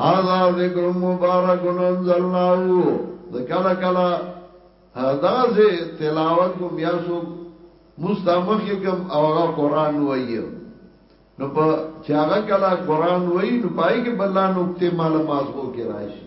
هاذا ذکر مبارک انزلناه ذکر کلا دا زه تلاوت کوم یا سو مستمخ کوم او هغه قران وایي نو په چې هغه کلا قران وایي نو پای کې بل نقطه معلومات وو کې راشي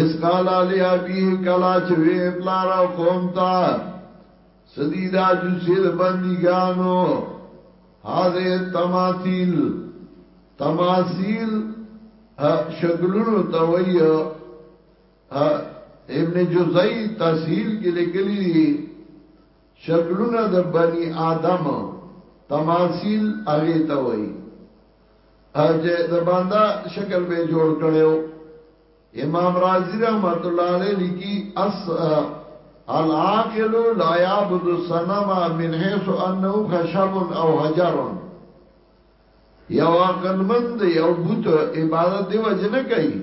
اس قال علی ابیه کلا چوی پلارا قوم تا سدی دا جو سید بندگانو هاده تماثیل تماثیل شکلونو توئی ابن جزئی تسهیل کې لیکلی دی شکلونه د بنی آدم تماثیل هغه توئی او چې د باندا شکل به جوړ کړو امام رازی رحمت الله علیه لیکي اس العاقل لا يعبد الصنم من حيث انه خشب او حجر یو عقل مند یو بوت عبادت دی وجنه کوي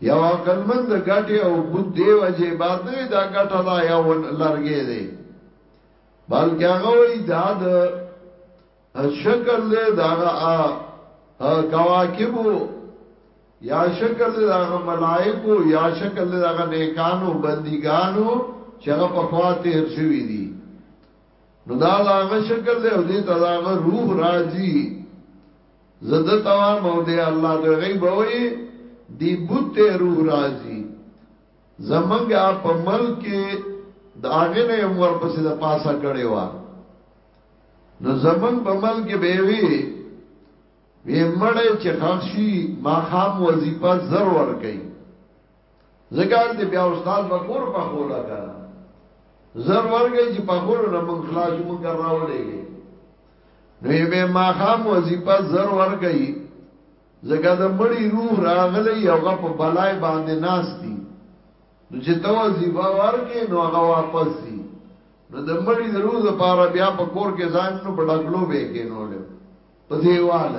یو عقل مند غټه او بود دی وجه باد نه دا غټه دا یا ون لرګې دی بلکې هغه وی دا د شکل دی دا کواکب یا شکل دی دا ملائکو یا شکل دی دا نیکانو بندګانو چې هغه په خواته هر شوی دی نو دا دا هغه شکل دی او دې ته دا روح راځي زده توان مو دی الله د غیب وې دی بوت روح راضی زمنګا په ملک کې د هغه نه عمر پسې د پاسا کړي وا نو زمنګ په ملک کې به وی وی مړې چې خاصي ما خام وظیفه زر ور کوي زګار دې بیا استاد په کور په خوله کړه زر ورګي چې په خوله نه مونږ خلاص مونږ راولېږي نو یې به ما خام وظیفه زر ورګي زګا د مړی روح راغلی یوغه په بلای باندې ناشتي نو چې تو وظیفه ورګي نو هغه واپس دي نو د مړی د روح لپاره بیا په کور کې ځان نو بډګلو به کې نو له په دیوال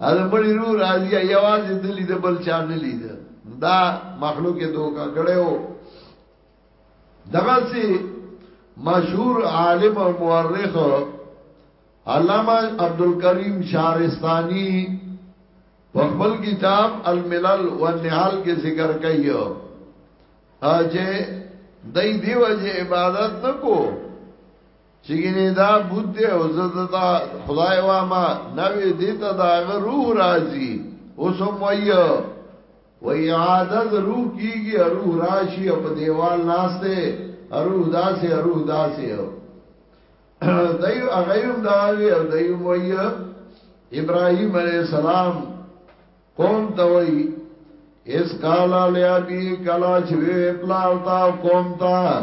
هغه مړی رو راځي یواز د لید بل چا نه لید دا مخلوق دوکا کړو دغه سي مشهور عالم او مورخ علامہ عبدالکریم شارستانی په خپل کتاب الملل والنحال کې ذکر کوي چې دای دیو جه عبادت نکو چې ګنې دا بوت دی او زه دا خدای وا ما نوې دې ته دا روح راځي اوس هم وایو وی عاده روح کیږي روح راشي په دیوال ناشته روح داسې روح داسې دایو هغه دا وی او دایو وی ابراهيم عليه السلام قوم ته وی اس کالا لیا بی کلا چې پلاو تا قوم ته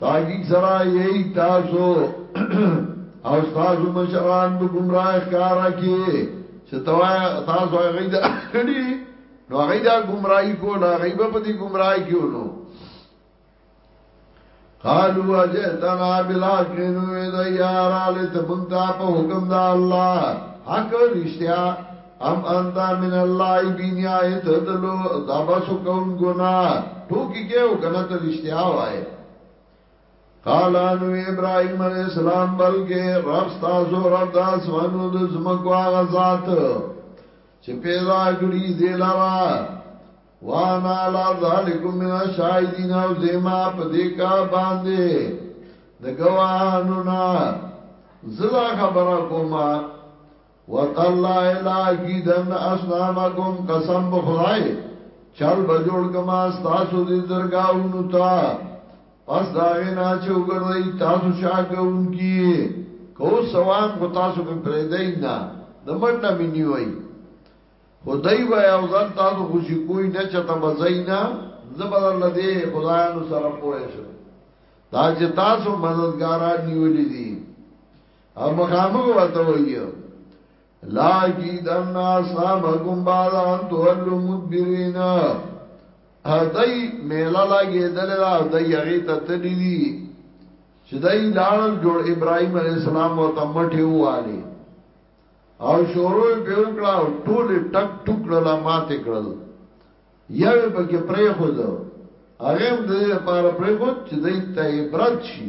تاکیق سرا یہی تاسو او تاسو مشران په گمراه ښکارا کې چې تاسو هغه د کړي نو هغه دا گمراهي کوله غیبه په دې گمراهي کې ونو قالو اجتنا بلا کینو د یارا لته مونږ ته په حکم د الله حق رښتیا ام انت من الله بینیا تدلو دا باسو کون گنا ټوکی کې او کنه ته رښتیا وای قال ان ابراهيم عليه السلام بلکې رب تاسو رب د اسمانو د زمکو هغه ذات چې پیدا کړی دی لرا وانا لا ذالکم من الشاهدین او زما په دې کا باندې د ګواهانو نه زلا خبره کومه وتالله لا کیدن اسنامکم قسم بخدای چل بجوړ کما تاسو دې درگاہونو ته پس دا غنا چې وګرځي تاسو شاګون کی کو سوام کو تاسو په پرې دی نه د مړ نه منی وای خدای و او ځان تاسو خوشی کوی نه چته بزینا زبر الله دې خدایانو سره پوهه شه دا چې تاسو مددګاران نیولې دي او مخامخ ورته وایي لا کیدن اصحابکم بعد ان تولوا مدبرین هدای میلا لګیدل دا هدای هغه ته تللی دي چې دای لاړ جوړ ابراهیم علی السلام او ته مټي واله او شروع به وکړه او ټول ټک ټک لاله ماته کړل یو په کې پرې خو ده هغه د لپاره پرې خو چې دای ته عبرت شي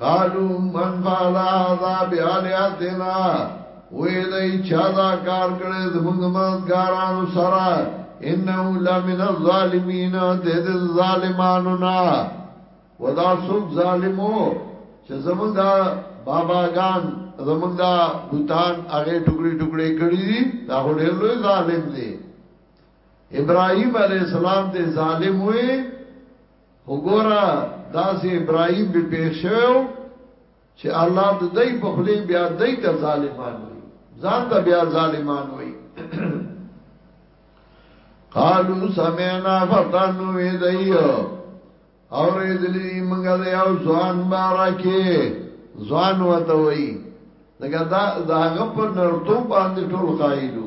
قالو من فعل هذا بالهاتنا وې دای چا دا کار کړې زمونږ مدګارانو سره انه لمن الظالمین ته د ظالمانو نا ودا سوق ظالمو چې زمونږ دا باباګان زمونږ دا بوتان هغه ټوکړي ټوکړي کړی دي دا هډې لوی ظالم دی ابراهيم عليه السلام ته ظالم وې وګوره داسې ابراهيم به پیښ شوو چې الله د دې په خلی بیا دې ته ظالمان وي ځان ته بیا ظالمان وي قالو سمعنا فتن وی دیو اور دلی منگا دیو زوان بارا کی زوان وطوئی لگا دا دا غپر نرتو باندی ټول قائلو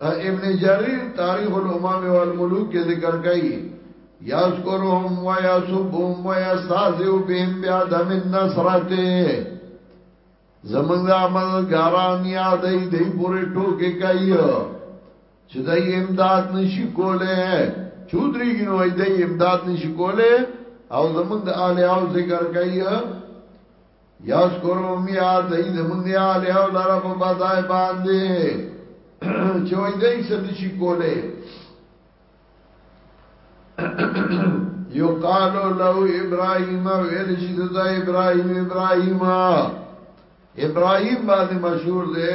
ابن جریر تاریخ الامام والملوک کې ذکر کړي یذکرهم و یسبهم و یستهزئ بهم بعدم النصرته زمنګ دا مددګاران یادې دې پورې ټوکې کوي چې دای امداد نشي کوله چودري ګنو ای دای امداد نشي کوله او زمنګ د اعلی او ذکر کوي یشکرو میا دای د مونږ یا له او لاره په بدای باندې چې وای دای څه دي شي کوله یو قالو لو ابراهیم ویل شي د ابراهیم ابراهیم ابراهیم باندې مشهور دی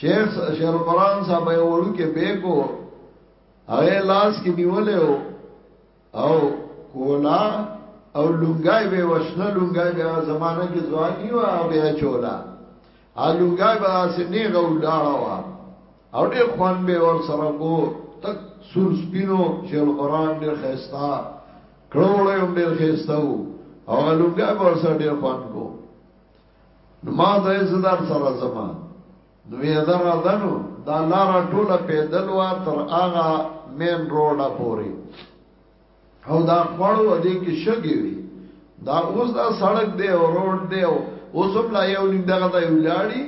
شیخ شیر قرآن صاحب یې وړو کې بیکو هغه لاس کې نیولې او کولا او لونګای به وشنه لونګای به زمانہ کې ځواني و او بیا چولا ا لونګای به سنې غوډاړه وا او ډېر خوان به ور سره کو تک سور سپینو شیخ قرآن ډېر خيستا کړوړې هم ډېر خيستا وو او لونګای به ور سره ډېر خوان کو نو ما ته یې زدار سره زما نو یې در دنو دا لار ټوله پیدل وا تر هغه مین روډه پوري او دا خړو دې کې شګي وي دا اوس دا سړک دی او روډ دی او اوس هم لا یو نیم دغه ځای ولاړی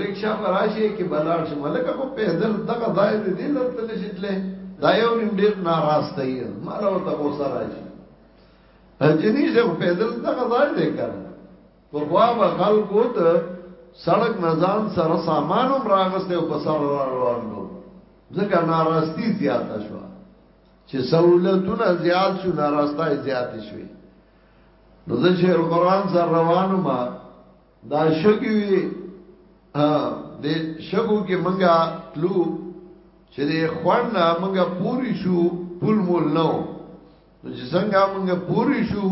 رکشا براشي کې بلار شي ملکه کو پیدل دغه ځای دې لته نشیتله دا یو نیم ډیر ناراسته یې مال او ته اوسه راشي انجنی سے پیدل دغه ځای دی کړ په خوا به خلکو ته سړک نزان سره سامانم راغسته او په سر روان وو ځکه ناراستی زیاته شو چې سہولتونه زیات شو ناراستای زیات شوې نو زه چې قرآن سره روانو ما دا شګي وي ها د شګو کې منګه تلو چې د خوان منګه پوری شو پول مول نو نو چې څنګه موږ پوری شو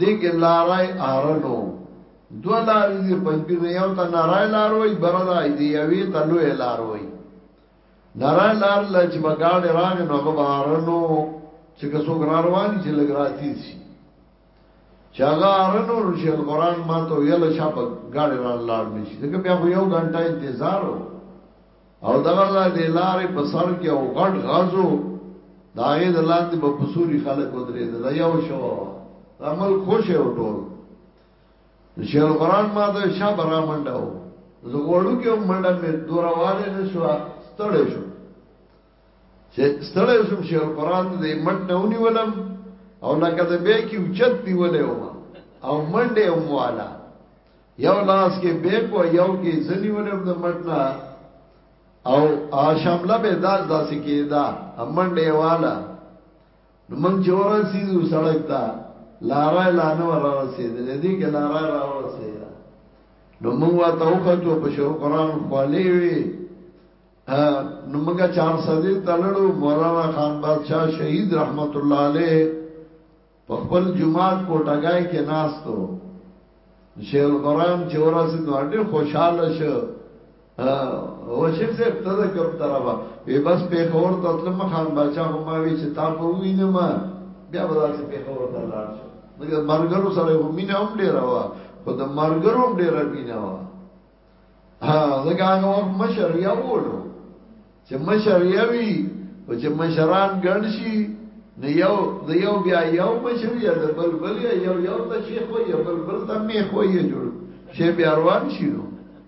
دې کې لارای آرنو دو لارې دې پنځبي نه یو ته نارای لار وای بردا دې یوې ته لوی لار وای نارای لار لږ بغاړې راغ نو هغه بارنو چې څوک را روان چې لګ راتی شي چاغه آرنو رشي القرآن ما ته یله شپ غاړې را لاړ نشي دا بیا یو غنټه انتظار وو او دغه ځای د لارې په سر کې او غټ غازو دا یې د لاندې په پسوري خلک ودرې دا یو شو دا مل خوش یو ټول شیخ القرآن ما ته شاه برا منډاو زه وړو کې منډه مې دورواله نه شو ستړې شو چې ستړې شو شیخ القرآن دې منډه ونیولم او لکه د به کې اوچت نیولې و او منډه هم والا یو لاس کې بیک او یو کې ځنی ولم د مټنا او شامله به داس داسې کېدا امنډه والا نو من چې ورسېږو سړک ته لارا لانه ور رسېدلې دي کې لارا را ورسېدا نو موږ وا توختو په شو قران خپلې وي نو موږ 400 تلړو مولانا خان بادشاہ شهید رحمت الله علیه په خپل جماعت کوټګای کې ناستو شیخ القران چې ورسې نو ډېر خوشاله شو او شیخ صاحب ته د کوم طرفه به بس په خور ته تل مخان بچا خو ما وی چې تا په وینم بیا به تاسو په خور ته لاړ شئ دغه مرګرو سره هم مینه هم ډیره وا خو د مرګرو هم ډیره مینه وا ها زګان اور مشر یا وولو چې مشر یوي او چې مشران ګڼ شي نو یو د یو بیا یو مشر یا د بل بل یا یو یو ته شیخ وي یا بل بل ته میخ وي جوړ شي بیا روان شي نو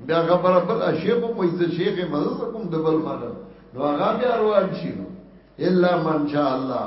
بیا خبره بل شیخ مو یې شیخ مزه کوم د بل ماده نو هغه بیا روان شي نو الا من شاء الله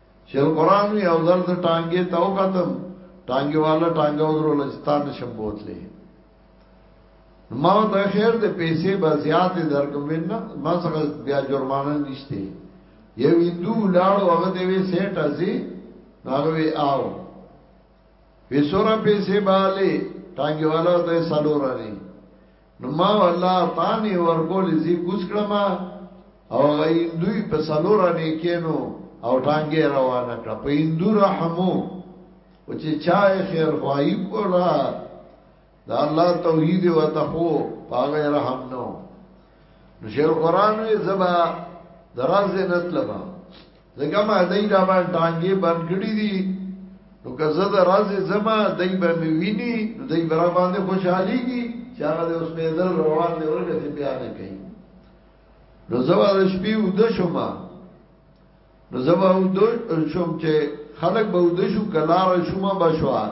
چې القرآن وی او ځل زه ټانګې ته وختم ټانګې والا ټانګه ودرول چې تا نشم بوتلې ما ته خیر دې پیسې به زیات درکم نه ما څنګه بیا جرمانه نشته یو هندو لاړ هغه دې وی سیټ ازي هغه وی آو وی سورا پیسې باندې ټانګې والا ته سالو رانی نو ما والله تانه ورکول زی کوس کړم او غیندوی په سلور نه کینو او ټانګې روانه کړ په هندو رحمو او چې چا خیر خوای کولا دا الله توحید او تخو پاغه رحم نو نو شیخ قران زبا دراز نه تلما زګه ما دای را باندې ټانګې باندې کړی دي نو که زه د راځي زما دای به مې ویني نو دای به را باندې خوشحالي کی چې هغه د اوس پیدل روان دی ورګه چې بیا نه کوي نو زه به شپې ود شم نو زه به ود شم چې خلک به ود شو کلار شوم بشوار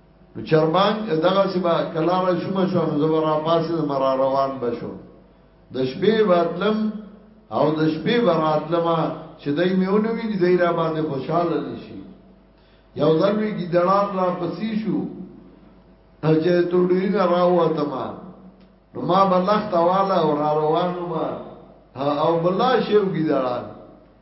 نو چرمان دغه سبا کلاره شوم شو نو زبر را پاسه مر روان بشو د شپې واتلم او د شپې وراتلم چې دای میونه وی د زیرا باندې خوشاله نشي یو ځل وی کی دړار را پسی شو چې ټوډی نه راوته ما نو ما بلخت والا او را روانو ما او بلا شیو کی دړار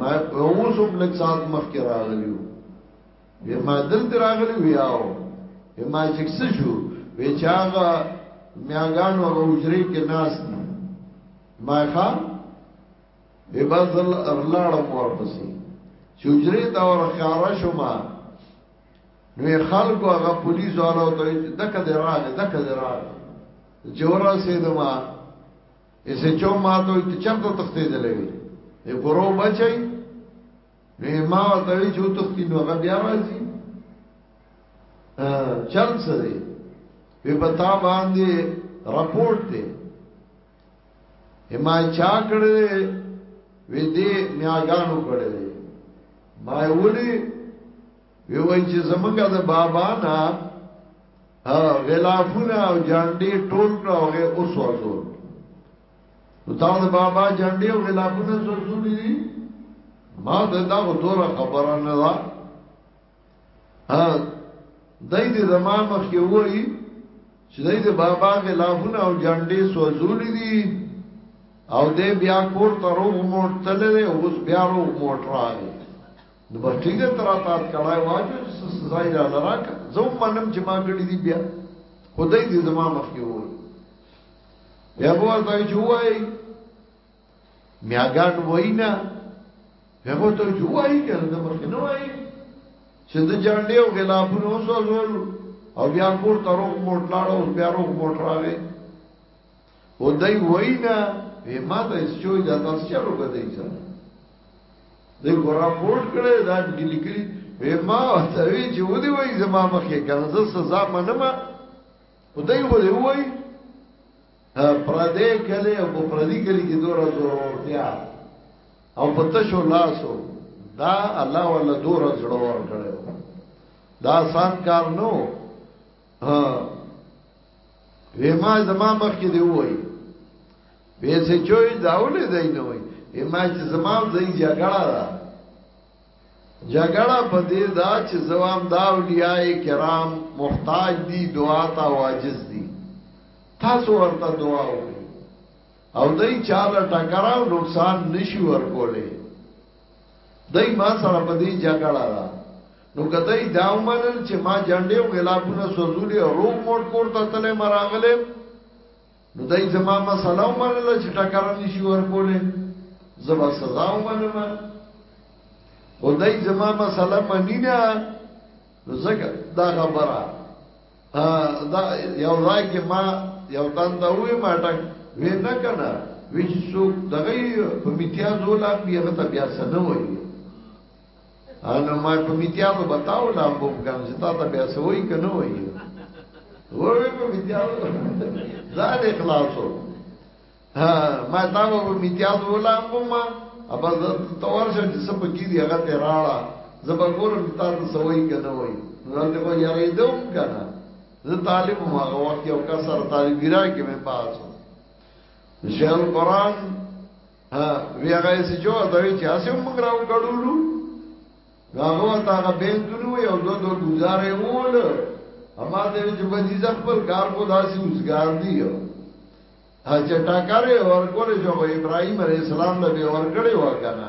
ما اوس هم لږ سات مخ کې راغلیو وی ما دلته راغلی ویاو وی ما چې څه شو وی چې هغه میاګان او روجری کې ناس دي ما ښا به بازل ارلاړ مور پسې چوجری دا ور خاره شو ما نو خلکو هغه پولیس والو ته دکه دراغه دکه دراغه جورا سیدما ایسه چو ما ته ته چرته تختې دلوي ای ګورو بچي نه ما ته وی چې تختې نو هغه بیا راځي چل سره په پتا باندې رپورټ دی ما چا کړل وې دې میاګانو کړل ما ولي وی وای چې زمونږ د بابا نه غلافونه او جانډې ټول کړه او هغه اوس وځو نو دا د بابا جانډې او غلافونه سوزولې دي ما ته دا غوړه خبره نه ده ها دای دې زمان مخ کې وایي چې دای دې بابا غلافونه او جانډې سوزولې دي او دې بیا کور ته روغ موټ تللې اوس بیا روغ موټ راغی نو بس ټیک ده تر تا کړای واجو سزا یې را لراکه زه منم چې ما کړی دی بیا خدای دې زما مخ کې وو بیا وو ته چې وای میاګان وینا بیا وو ته چې وای کنه د مخ نه وای چې د جانډې او غلابونو سوزول او بیا کور ته روغ موټ لاړو بیا روغ موټ راغی او دای وینا یې ما ته شوې دا تاسو چلو کته یې سره د قرآن پورت کړي دا کې لیکلي وې ما ته وی چې ودی وای زما مخې کنه زه سزا منم او دای خو دی وای پردې کله او پردې کله کې دور زور ورتیا او پته شو لاسو دا الله ولا دور زړه ور کړو دا آسان کار نو وی ما زما مخ کې دی وای وی څه چوي داولې دی نه وای ما چې زما د جګړه ده جګړه په دې دا چې زوام دا اولیاء کرام محتاج دي دعا ته واجز دي تاسو ورته دعا وکړئ او دای چاله ټکراو نقصان نشي ورکولې دای ما سره په دې جګړه ده نو کته دا ومنل چې ما جنډې او غلابونه سوزولې او روغ موټ کور ته تلې مراغله نو دای زما مسله ومنل چې ټکر نشي ورکولې زما سزا ومنم او دای زما مسله منی نه نو زګه دا خبره دا یو ځای کې ما یو تان دا وې ما ټک وې نه کنه وې چې څوک دغه په میتیاز ولا بیا ته بیا سره نه وایي انا ما په میتیا په بتاو لا په ګان چې تا ته بیا سوي کنه وای وای په میتیا ځان اخلاصو ها ما تا په میتیا ولا په ما ابا زه تور شه چې سب کې دی هغه ته راړه زبر ګورم تا ته سوي کنه وای نو ته کو یارې دوم کنه زه طالب ما هغه وخت یو کسر طالب ګرای کې مې پاسو شیخ القرآن ها وی هغه سې جو دا وی چې اسې موږ راو کړولو دا هو تا هغه بندونو یو دو دو گزارې وول اما دې چې بدی ځ خپل کار کو داسې اوسګار دی اچھا ټاکارې ورکول جو ابراهيم عليه السلام له ورکړې وکنه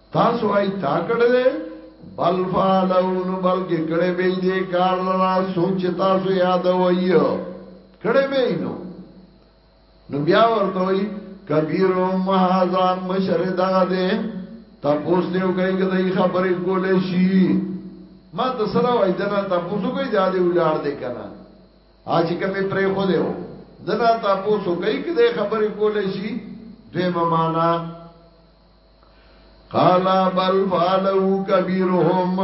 تاسو آی تا کړه دې بل فعلون بلکې کړه به دې کار لرا سوچ تاسو یاد وایو کړه به نو نو بیا ورته وی کبیر مهذا مشر دغه دې تاسو دې وګړي کدی خبرې کولې شي ما ته سره وای دنا تاسو کوي دا دې ولار دې کنه اج کمه پرې خو دیو دنا تاسو کوي کدی خبرې کولې شي دې ممانا قال بل فعلوا كبيرهم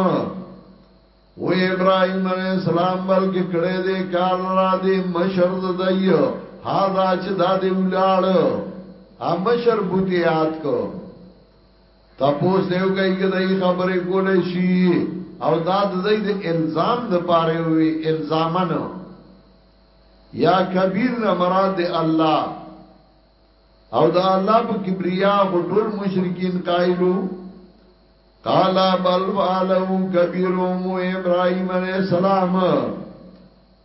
و ابراهيم عليه السلام بل کې کړه دې کار را دې مشر دایو هاذا چې دا دې ولاړ ا مشر بوتي یاد کو تاسو یو کوي کې دای خبرې کولې شي او دا د دې د الزام د پاره وي الزامن یا کبیر نه مراد الله او دا الله په کبریا خو ټول مشرکین قائلو قال بل فعلو کبیرهم ابراهیم علیہ السلام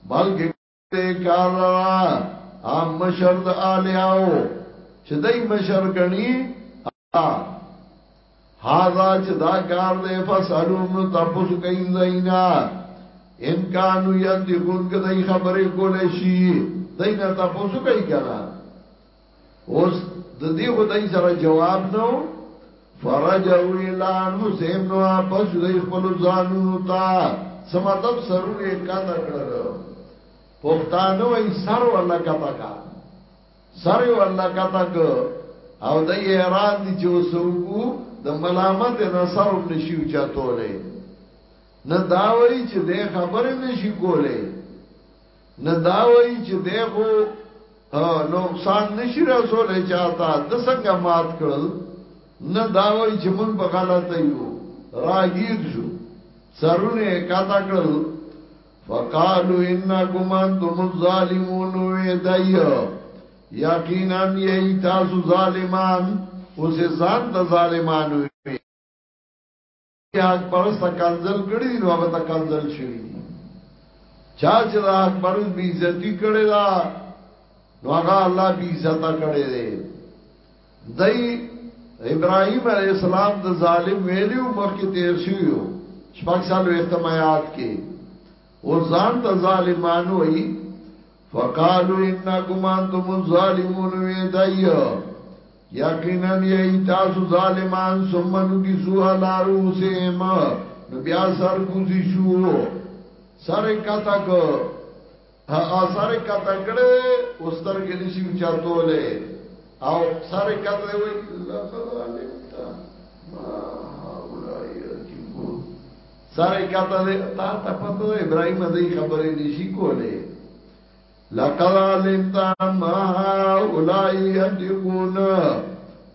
بلکې دې کار را ام مشرد الیاو چې دای مشر غنی هاذا چې دا کار دی فسلوم نو تاسو کوي زینا ان کانو یندقون کدی خبرې کولې شي دینه تاسو کوي کنه اوس د دې خدای سره جواب نو فرجو الى انفسهم نو واپس دوی خپل ځانونو ته سمطلب سرونه کاته کړل پښتانه وای سر ولا کپکا سر یې ورله کته کو او د حیران دي چې وسوګو د ملامت نه سرم نشي چاتولې نه دا وایي چې د خبرې نشي کولې نه دا وایي چې دغه نقصان نشي رسولې چاته د څنګه مات کړل نه دا وایي چې مونږ په غلطه یو راګیر شو سرونه کاتا کړل فقالو انکم انتم الظالمون ویدای یقینا یی تاسو ظالمان اوس ځان ته ظالمان وی یاد پر سکنزل کړي نو هغه ته کنزل شي چا چې دا اکبر بی عزتی کړي دا نو هغه الله بی عزت کړي دی دای ابراهيم عليه السلام د ظالم ویلیو مخکې تیر شویو شپږ سال وختمات کې او ځان ته ظالمانو وي فقالوا انكم انتم الظالمون ويدايا یقینا یی تاسو ظالمان ثم نکسو علی رؤسهم نو بیا سر کوزی شو سر کتا کو هغه سره کته کړه اوستر کې نشي چاتولې او سره کته وي سره کته دې تا ته پته ابراهيم دې خبرې نشي کولې لقد علمت ما اولئک يقولون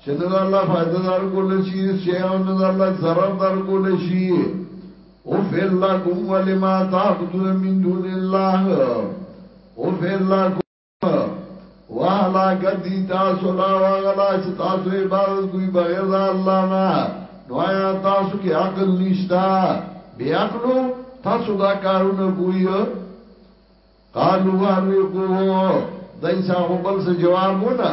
چې نه د الله فائدہ دار کول شي چې او نه د الله ضرر دار کول شي او فعل لكم ولما تعبدون من دون الله او فعل لكم واهلا قدی تاسو لا واغلا چې تاسو عبادت کوي بغیر د الله نه نو آیا تاسو کې عقل نشتا بیا کلو تاسو دا کارونه کوی قالو هر یو کو دای څه خپل څه جواب ونه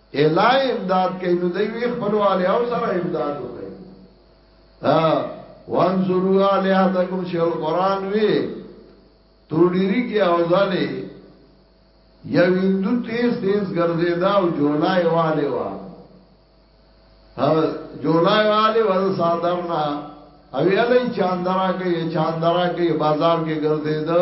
الای امداد کوي نو دوی وی خپل والي او سره امداد وکړي ها وانظروا الهاتکم شیل قران وی توډيري کې اوځلې یو هندو تیز تیز ګرځیدا او جولای والے وا ها جولای والے ول سادرنا او یلې چاندرا کې چاندرا کې بازار کې ګرځیدا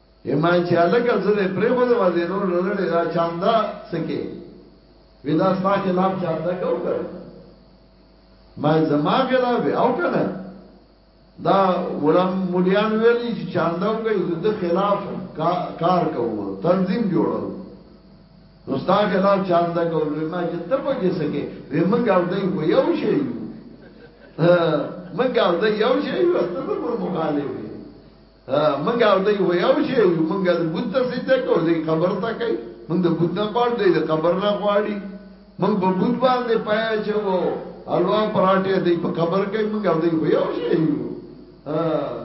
ایمان چې الګ زه دې پرې خو د وزینو لړلې دا چاندا سکه ودا ستا خلاف چاندا کو کړ ما زما خلاف او کنه دا ولم مليان ویلي چې چاندا وګي د خلاف کار کوو تنظیم جوړو نو ستا خلاف چاندا کو ما چې ته په کې سکه وې موږ او دای کو یو شی موږ او دای یو شی وسته په مخالفه منګه او دی هو یو شی یو منګه د بوت ته سجده کو دی قبر ته کوي من د بوت نه پاړ دی د قبر نه غواړي من په بوت باندې پایا چې وو الوا پراټه دی په قبر کوي منګه او دی هو یو شی یو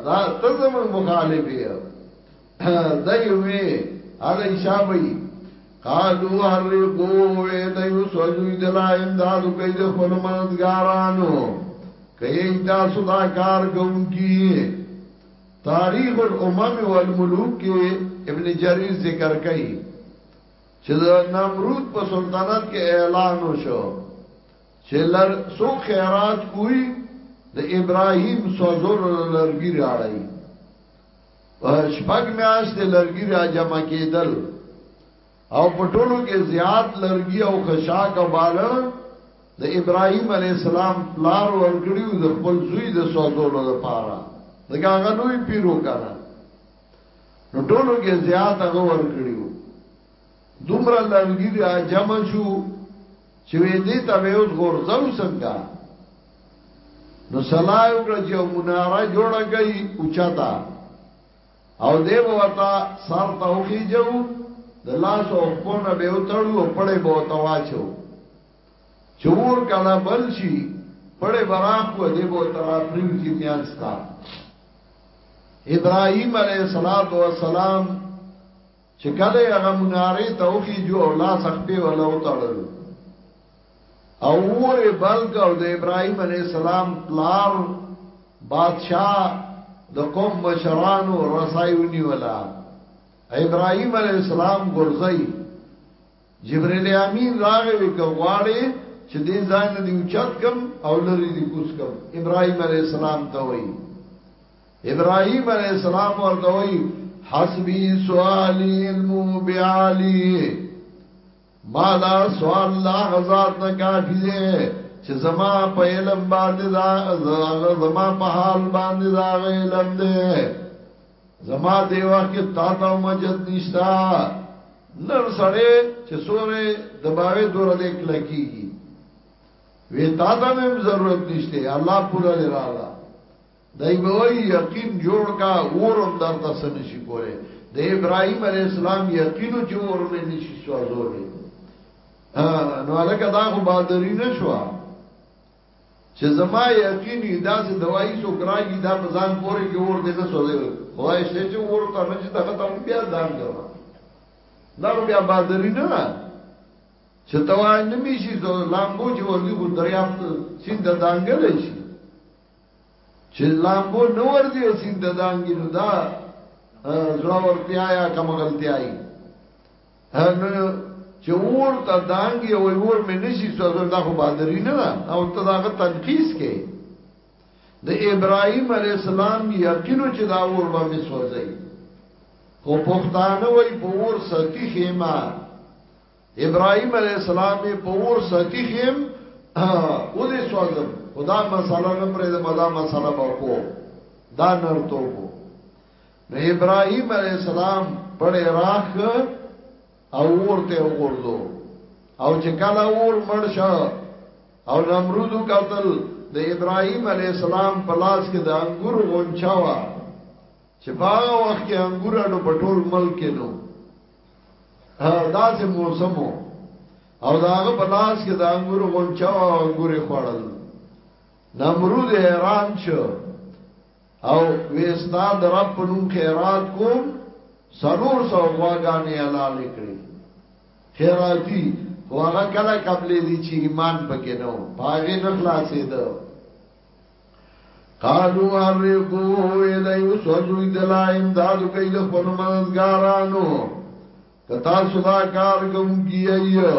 دا تزم مخالف یو دی وی هغه شابه قالو حرقو وی دی سوجو دلا امدادو کئی دی خلمانتگارانو کئی تاسو دا کار گونکی تاریخ الامم والملوک کې ابن جریر ذکر کوي چې د نمرود په سلطنت کې اعلان وشو چې لر سو خیرات کوی د ابراهیم سوزور لرګی راړی په شپږ میاشت لرګی را جمع کېدل او په ټولو کې زیات لرګي او خشاک او بالړ د ابراهيم عليه السلام پلار ورګړیو د خپل زوی د سوځولو لپاره دا هغه لوی پیرو کړه نو ټولو کې زیات هغه ورګړیو دومره لرګي را جمع شو چې وې دې ته به اوس غورځو څنګه نو سلای وکړه چې مناره جوړه کړي اوچاتا او دی به ورته سر ته وخیجو د لاس او خپو نه به وتړو او پړې به ورته واچو چې اور کله بل شي پړې به راخو دی به ورته راپریوځي میانځ ته ابراهيم عليه السلام چې کله هغه مناره ته وخی جو او لاس خپې ولا وتړل او ور بلګ او د ابراهيم عليه السلام پلار بادشاہ د قوم مشرانو رسایونی ولا ابراهيم عليه السلام ګرځي جبريل امين راغی وی کواړي چې دې ځای نه دی اوچت کم او لري دی کوس کم ابراهيم عليه السلام ته وی ابراهيم عليه السلام ورته وی حسبي سوالي علم بعالي ما دا سوال لا غزاد نه کافي دی چې زما په علم باندې دا زما په حال باندې دا علم دی زما دی وخت کې تا ته مجد نشتا نر سړې چې سورې دباوې دور دې کلکیږي وی تا ته هم ضرورت نشته الله پورا لراله دای به وی یقین جوړ کا اورم در تاسو نشي کوله د ابراهيم عليه السلام یقین چې اورم نشي سوځولې نو هغه دا خو بادرینه شو چې زما یقیني دا چې دوايي څوک راځي دا په ځان پورې کې ور دې نه سوځي خدای شته چې ورته نه چې دغه ته بیا ځان ګرځا دا بیا بادري نه چې توای نه میشي زو لامبو چې ورځي خو دریافت سیند دانګل شي چې لامبو نو ورځي سیند دانګل دا زړه ورتیا یا کوم غلطیاي نو چې اور ته دانګي او اور مې نشي سوځول دا خو بادری نه ده او ته داغه تنقیس کې د ابراهیم علی السلام یقینو چې دا اور به مې سوځي خو پښتانه وای په اور ستی خېما ابراهیم علی السلام په اور ستی خېم او دې سوځم خدا مساله نه پرې دا مساله به کو دا نرتو کو نو ابراهيم عليه السلام بڑے راخ او ورته وګورځو او چې کله ور مړ شو او نمرود قتل د ابراهيم عليه السلام په لاس کې د انګور غونچا وا چې باغه وخت کې انګور اډو پټول ملک نو دا چې موسم او داغه په لاس کې د انګور غونچا وا انګوري خوړل نمرود حیران شو او وستا د رب په نوم خیرات کوم سلور سو غواګانې حلال کړې خیراتی خو هغه کله قبلې دي چې ایمان پکې نو پاګې نه خلاصې ده قالو حرقو الیو سوزوی دلا امدادو کئی دا خپل مددگارانو کتا صدا کار کم کی ایو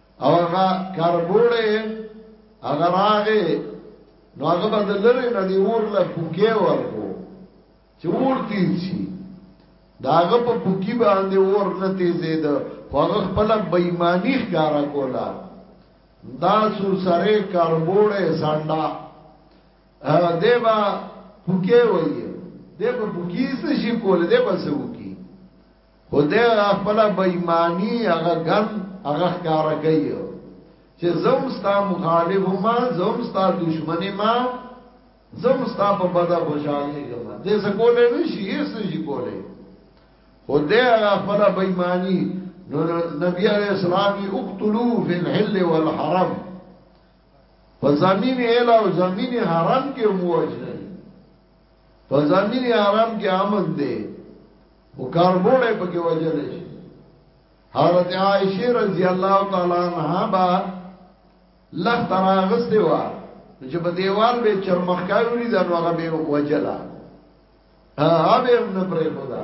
او هغه کربوړې هغه راغې نو هغه به د لری نه دی اور له پوکې ورکو چې اور تیز شي داغه په پوکی باندې اور نه تیزې ده هغه خپل بېمانی ښکارا کولا دا سور سره کربوړې سانډا دیبا پوکې وایي دیبا پوکی څه شي کول دیبا څه خدای خپل بېمانی هغه ګن هغه ښکار کوي چې زم ستا مخالف ما زم ستا دشمن ما زم ستا په بده خوشاله کوم دې څه کولای نشي هیڅ نشي کولای خدای هغه خپل بېمانی نو نبی علیہ السلام اقتلوا فی الحل والحرم په زمین اله او زمین حرم کې موجه په زمین آرام کې امن دی او کاربوړې پکې وجل شي حضرت عائشه رضی الله تعالی عنها با لخت راغسته و چې په دیوال به چرمخکاوري د نوغه به وجلا هغه به نه پرې خدا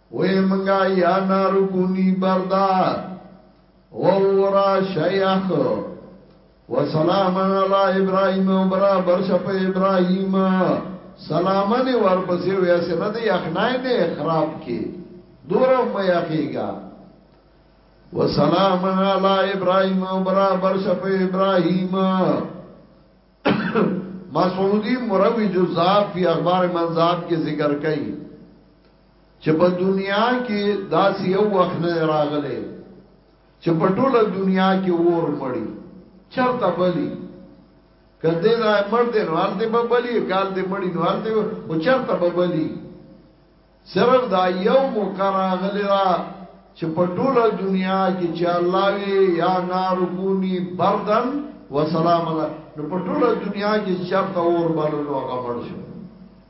وې منګا یا نارو کونی بردا وورا شیخ وسلام علی ابراهیم او برا برش په ابراهیم سلامن ورپسې وې سره دې اخنای نه خراب کې دورم مې اخیګا وسلام علی ابراهیم او برا برش په ابراهیم مسعودی مروی جو ذات فی اخبار منذاب کے ذکر کئی چې په دنیا کې داسې یو وخت نه راغلی چې په ټوله دنیا کې اور مړی چرته بلی کله دا مړ دی نو هلته به بلی کال دی مړی نو هلته او چرته به بلی صرف دا یو موقع راغلی را چې په ټوله دنیا کې چې الله وی یا نار کونی بردن و سلام الله نو په ټوله دنیا کې چرته اور بللو هغه مړ شو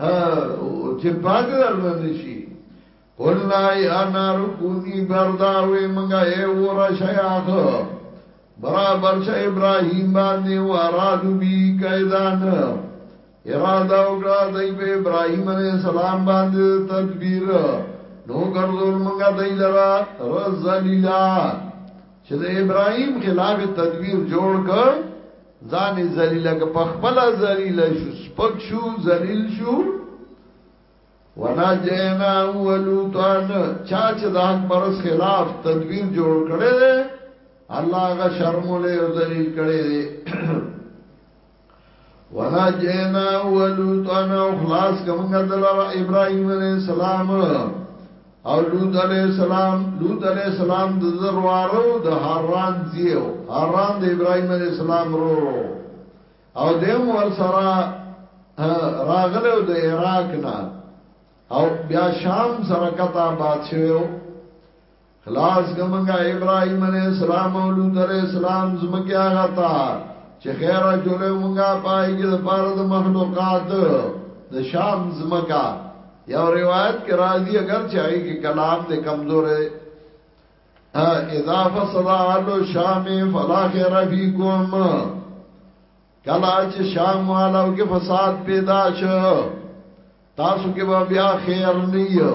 او چې پاک درباندې شي قلنا یا نار کونی بردا وې منګه یې ورا شیاخ برابر شه ابراهیم باندې و ارادو بی قیدان اراده وکړه د ابراهیم علیه السلام باندې تدبیر نو ګرځول منګه دای لرا رزلیلا چې د ابراهیم خلاف تدبیر جوړ کړ ځان ذلیل ک په خپل ذلیل شو سپک شو ذلیل شو ونا جینا ولوتان چا چې د حق پر خلاف تدبیر جوړ کړي الله غ شرم له ذلیل کړي ونا جینا ولوتان خلاص کومه د ابراهیم علیہ السلام او لوط علیہ السلام لوط علیہ السلام د زروارو د حران زیو حران د ابراهیم علیہ السلام رو رو او دیم ور سره راغله د عراق نه او بیا شام سره کتا باد شوو خلاص ګمنګا ابراهیم علیہ السلام او لوط علیہ السلام زمکه هغه تا چې خیره جوړه مونږه پای کې د پاره د مخلوقات د شام زمکه یو روایت کې راځي اگر چاہي کې کلام دې کمزور ہے اذا فسد علو شام فلا خیر فیکم کلا چې شام والو کې فساد پیدا شو تاسو کې بیا خیر نه یو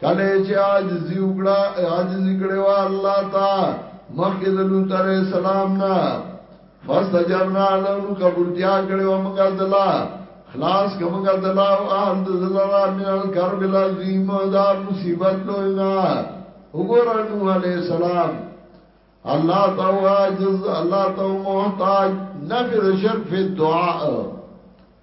کله چې عاجزي وکړه عاجزي کړې و الله تا مخکې د لوط عليه السلام نه فاستجبنا له نو قبول تیا کړې و موږ دلا خلاص کومګه دلا او اهل دلرا من الكرب العظیم دا مصیبت لوینا وګوره نوح عليه السلام الله تو عاجز الله تو محتاج نفر شرف الدعاء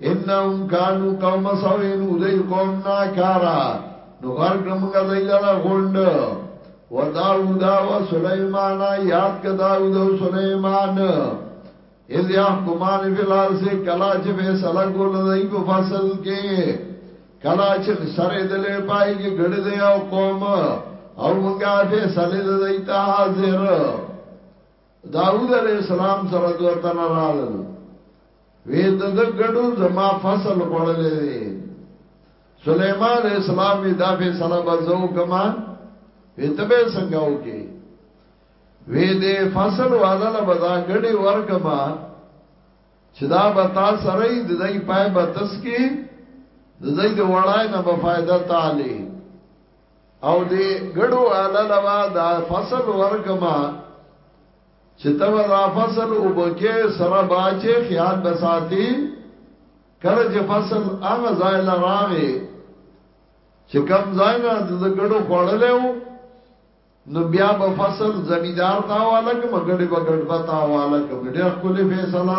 انهم کانو قوم سوین دی قوم ناکارا نو ورکړه موږ دای لره غوند و داوود او سليمان یاد ک داوود او سليمان اذ يحكمان في الارض کلا چې فیصله کول دی په فصل کې کلا چې سره دلې پای کې ګړ دی او قوم او موږ فیصله دی ته حاضر داود علیہ السلام سره دوه تن راغلل وی د ګډو زما فصل خړلې دي سليمان علیہ السلام وی دا به سره بزو کما وی ته به څنګه وږي وی دې فصل والا له بدا ګډي ورکما چې دا به تا سره د دې پای به تسکی د دې د وړای نه به فائدہ تعالی او دې ګړو اله لوا دا فصل ورکما چې ته دا فصل وبکه سره باچه خیال بساتی کله چې فصل هغه ځای لراغه چې کم ځای نه د ګړو خړلېو نو بیا به فصل زمیدار تا والا که مګړې بګړ بتا والا که ډېر خپل فیصله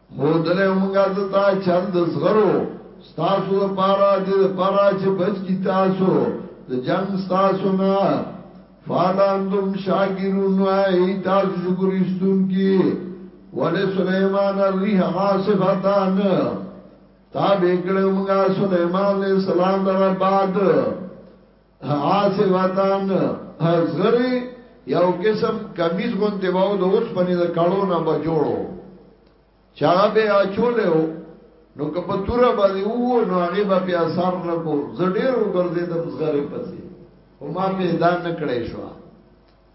خودلې مونږه دتا چل د زغرو ستاسو د پارا دې د پارا چې بچ کی تاسو د جنگ ستاسو نه فالاندم شاکرون ای تاسو شکر استون کی ولې سليمان الريح عاصفتان تا بیکړه مونږه سليمان عليه السلام در بعد عاصفتان زغری یو قسم کمیز غونته باو د اوس پنی د کړو نه بجوړو چا به اچولیو نو که په توره باندې وو نو هغه به په اثر نه کو زډیر وګرځیدم زغری پسې او ما پیدا نکړې شو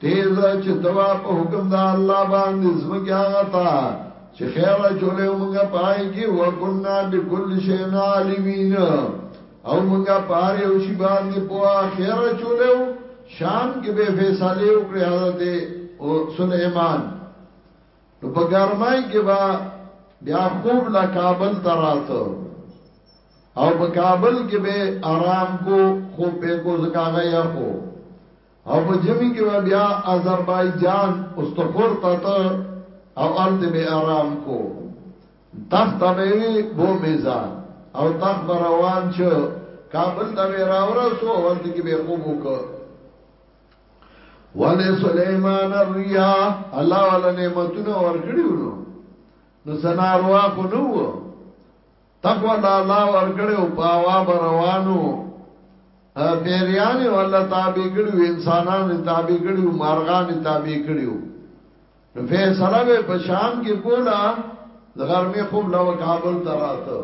تیز چې توا په حکم د الله باندې زمکه هغه تا چې خیر چولې مونږه پای کې وکنا بكل شی عالمین او مونږه پاره یو شی باندې په خیر چولې شام کې به فیصله وکړي حضرت او سليمان نو په ګرمای کې با بیا خوب لا کابل تراته او په کابل کې به آرام کو خوب به کو زکاغه یا کو او په جمی کی به بیا اذربایجان استخور ته ته او الته به آرام کو تخت به وی بو میزا او تخت به روان شو کابل ته به راورسو او الته کی به خوب وکړ ول سليمان الرياح الله ولا نعمتونه ورکړیو نو سناروا خو نو تقوا د الله ورګړې او پاوا روانو پیریان ولا تابع کړو انسانان تابع کړو مارغان تابع کړو نو فیصله به په شام کې کولا د غرمې خوب لو کابل تراته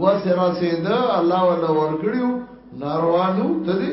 وسره سید الله ولا ورګړو ناروانو تدې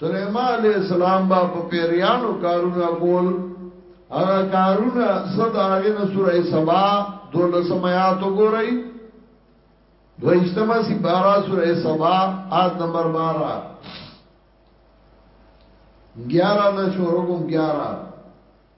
سليمان عليه السلام با په پیریانو کارونه کول هغه کارونه صد هغه نه سوره سبا دولسم آیات وګورئ دویشتمه سی بارا سوره سبا آیت نمبر 12 11 نه شروع کوم 11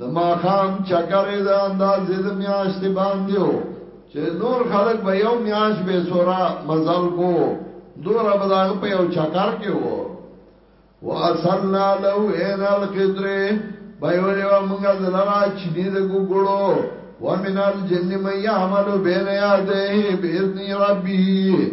د ماخام چکرې د اندازې د میاشت باندې و چې نور خلک به یو میاشت به سورا مزل کو دور به داغه په یو چکر کې و واصلنا له ان القدر بایولې و مونږه دلرا چې دې د ګوګړو ومن الجن من يعمل بين يديه باذن ربي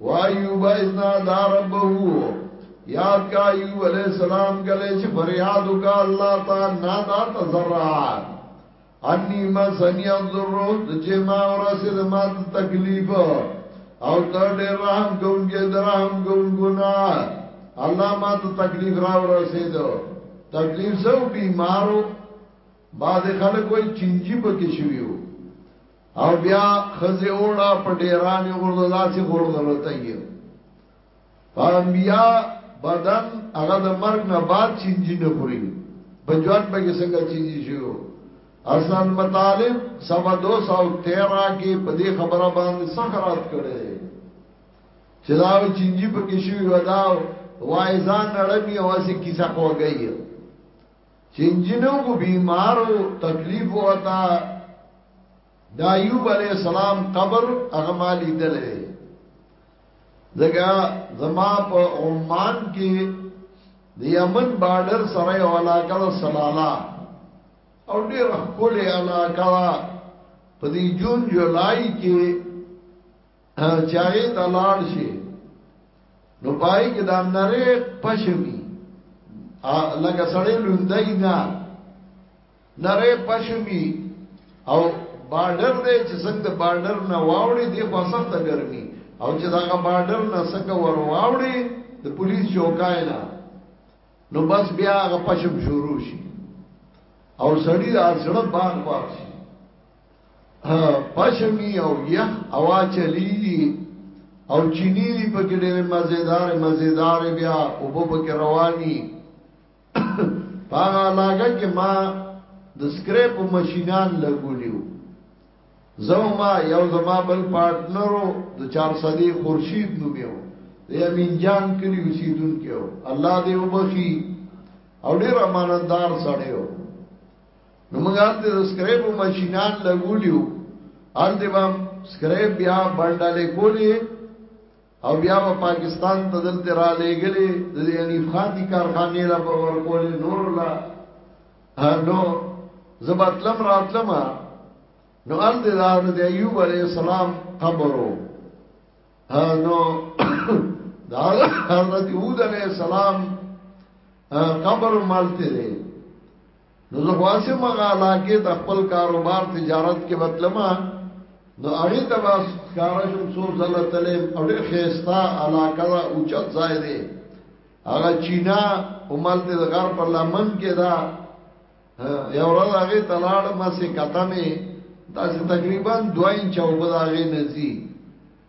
وایوب ازنا دا ربه یاد کا ایوب علیہ السلام کلے چھ فریادو کا اللہ تا نادا تزرعات انی ما سنی الضرو دچے ما ورسی دا ما تکلیف او تا دے رحم کون کے درحم کون گنا اللہ ما تکلیف را ورسی دا تکلیف سو بیمارو بعد خلق کوئی چنجی پکشویو او بیا خزه اوړه په ډیرانه ورته داسې ورته لته یې فامبیا بدن هغه د مرګ نه بعد چینجی نه خوري بجوان به څنګه چینجی شو حسن مطالب سبا 213 کې په دې خبره باندې سخرات کړي چې دا چینجی په کې شو ودا وایزان نړمي او اسی کیسه کوګي چنجنو کو بیمارو تکلیف وتا دا ایوب علیہ السلام قبر اغمالی دلے زګه زما په عمان کې د یمن بارډر سره یو علاقه ده سلالا او ډېر خولې علاقه ده په دې جون جولای کې چاغې ته لاړ شي نو پای کې دا نری پښوی لکه سړی لوندای نه نری پښوی او بارډر دی چې څنګه بارډر نه واوړي دی خو سخت ګرمي او چې دا بارډر نه څنګه ور واوړي د پولیس چوکای نه نو بس بیا هغه پښم شروع شي او سړی د ازړه باغ واخلي پشمی او یخ اوا چلی او چینی دی پکی دیر مزیدار مزیدار بیا او بو پکی روانی پاگا لاغا که ما د سکریپ ماشینان لګولیو زو ما یو زما بل پارټنرو د 400 خورشید نومیو د امین جان کلی وسیدون کېو الله دې وبخي او ډیر امانتدار سړیو نو موږ هم د سکریپ ماشينان لګولیو هر دې بام سکریپ بیا باندې کولی او بیا په پاکستان ته دلته را لېګلې د انیف خان دي کارخانه را په ور کولې نور لا نو زباتلم راتلم نو ال دې دا د ایوب علی السلام قبرو نو دا حضرت یود علی السلام قبر مالته دی نو زه واسه مغه علاقه ته خپل کاروبار تجارت کې وتلما نو هغه ته واس کارشم څو ځله تلې او ډېر خيستا علاقه دا اوچت ځای دی هغه چینا عمل ته غر پر لمن کې دا یو ورځ هغه تلاړ ما سي کتمه دا تقریبا 2 انچ او بل هغه نزي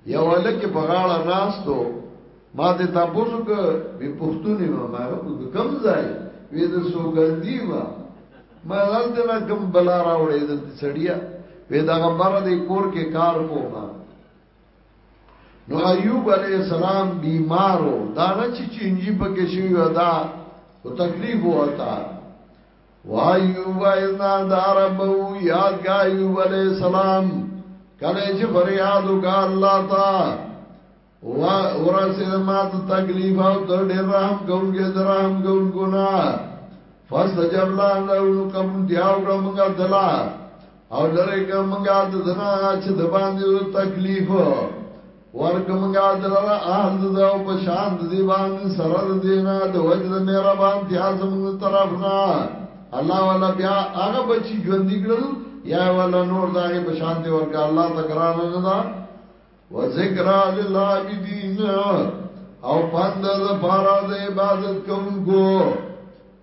یو لک په غاړه ناستو ما ته تاسو کو به پښتوني ما ما کوم ځای وې د سوګندی ما ما دلته نه کوم بلا راوړې د سړیا وې دا غمر دې کور کې کار کوما نو ایوب علی السلام بیمارو دا نه چې چینجی پکې شي ودا او تکلیف وتا وایوب ایزنا داربو یاد کا ایوب علیہ السلام کله چې فریاد وکړ الله تا وا ورسې ما ته تکلیف او تر ډېر رحم کوونکی در رحم کوونکو نه فاستجب لان له قبول دیاو کړه مونږه دلا او لره کومګه د دنا چې د باندې تکلیف ورکمنګا دلرا آل دزاو پشاند دیبان سرد دینا دو وجد میرا بان تیاز منگ طرفنا اللہ والا بیا آغا بچی جوندی کرل یا والا نور داگی پشاند دی ورکا اللہ تکرانا ندا و ذکر آل اللہ بی دین او پند دا پارا دا عبادت کن کو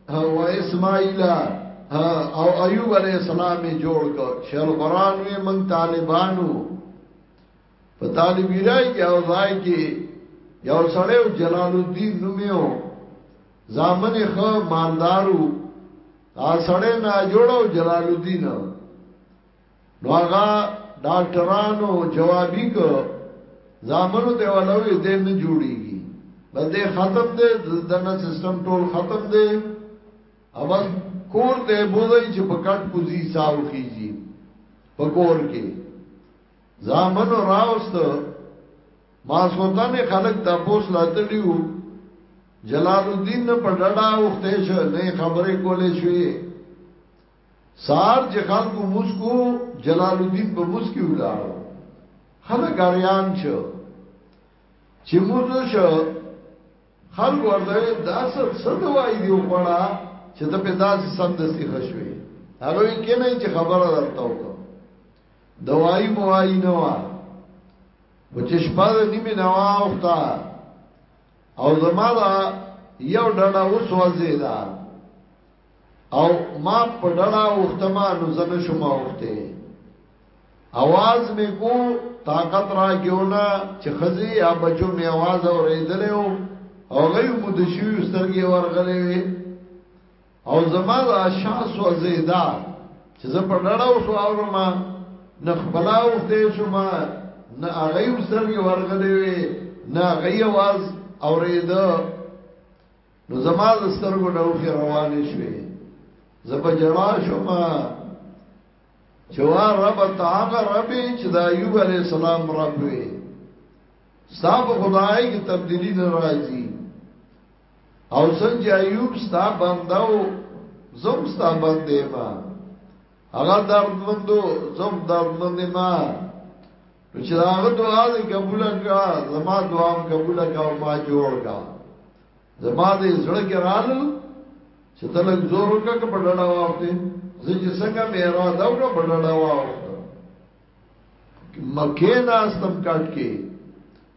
و اسماعیل او ایوب علیہ السلام جوڑ کر شیل قرآن وی منگ طالبانو په طالب رای کې او ځای کې یو سړی جلال الدین نومیو زامن خو مالدارو ا سړی نه جوړو جلال الدین نو هغه ډاکټرانو جوابی کو زامنو ته ولوي دې نه جوړیږي بده ختم دې دنه سیستم ټول ختم دې اول کور ته بوزي چې په کټ کوزي ساو کیږي په کور کې زامن راوست ما سوتان خلق دا پوس لاتلیو جلال الدین نه پډړا وخته شو نه خبرې کولې شوې سار چې خلکو مسکو جلال الدین په مسکی ولاړو خلک اړیان شو چې موږ شو خلک ورته دا څه څه وایي دی وړا چې ته په داسې سم دستي خښوي هغه کې نه چې خبره درته وکړه دوايي موایي نه و او چې شپه نیمه نه واخته او زما دا یو ډډه اوس وزیدا او ما په ډډه وخته ما نو زنه شوم وخته اواز می کو طاقت را کېونه چې خزي یا بچو می आवाज اورېدلې او غي مو د شیو سترګې ورغلې وي او زما دا شانس و زیدا چې زه په ډړه اوس اورم نه خپل او دې شوم نه هغه یو سرګي ورغلې وي نه غي आवाज اورید نو زما د سترګو ډوخي روانې شوې زپ جړا شوم چوا رب تعالی رب چې دا ایوب علی السلام رب وي صاحب خدای کی تبدیلی نه راځي او څنګه ایوب ستا بندو زم ستا بندې ما هغه دردمندو زم دردمندې ما چې هغه دعا دې قبول کړه زما دعا هم قبول کړه او ما جوړ کړه زما دې زړه کې رالل چې تلک زور وکړه په ډډه واوته زه چې څنګه مې را دا وکړه په ډډه واوته مکه ناستم کټ کې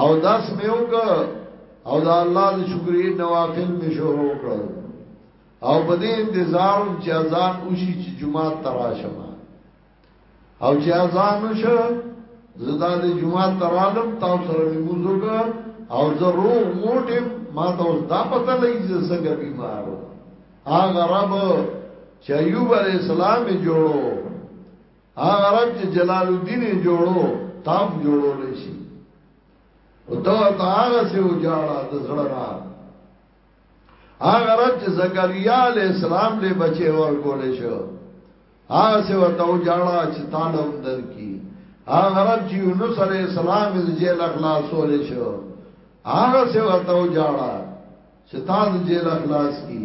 او داس مې وکړ او دا الله د شکرې نوافل مې شروع کړل او په دې انتظار چې اذان وشي چې جمعه تراشم او چې اذان وشو زدا د جمعه ترالم تاسو سره موضوع کا او زرو موټه ما ته اوس دا پته لګی چې څنګه بیمارو هغه رب چې ایوب علی السلام جوړو هغه رب چې جلال الدین جوړو تام جوړو لشي او دا هغه څه وجاړه د زړه را هغه رب چې زکریا علی السلام له بچي ور کول شو هغه څه ورته وجاړه چې تعالی اندر کی هغه رب چې یونس علی السلام د جیل خلاصول شو هغه څه ورته وجاړه چې تعالی جیل خلاص کی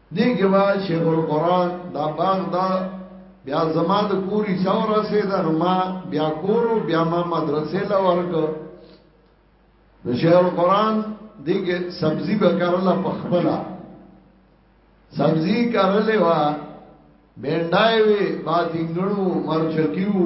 دې کې ما شیخ القران دا باغ دا بیا زما د کوری څور رسیدا نو ما بیا کورو بیا ما مدرسې لا ورک نو شیخ القران دې کې سبزی به کارلا پخپلا سبزی کارلې وا بینډای وی باتینګړو مرچکیو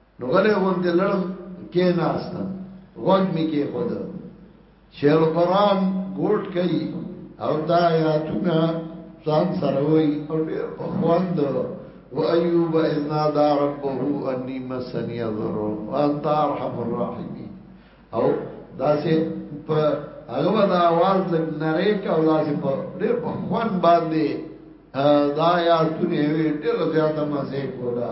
نو غلې غونډه لړم کې ناشته غوږ می کې خود شیخ قرآن ګوټ کوي او دا آیاتونه ځان سره وي او ډېر په خوند و ایوب اذ نادى ربه انی مسنی الضر وانت ارحم الراحمین او دا سه په هغه دا आवाज لګ نری کا او لاسه په ډېر په خوند باندې دا آیاتونه وی ډېر زیاته مزه کولا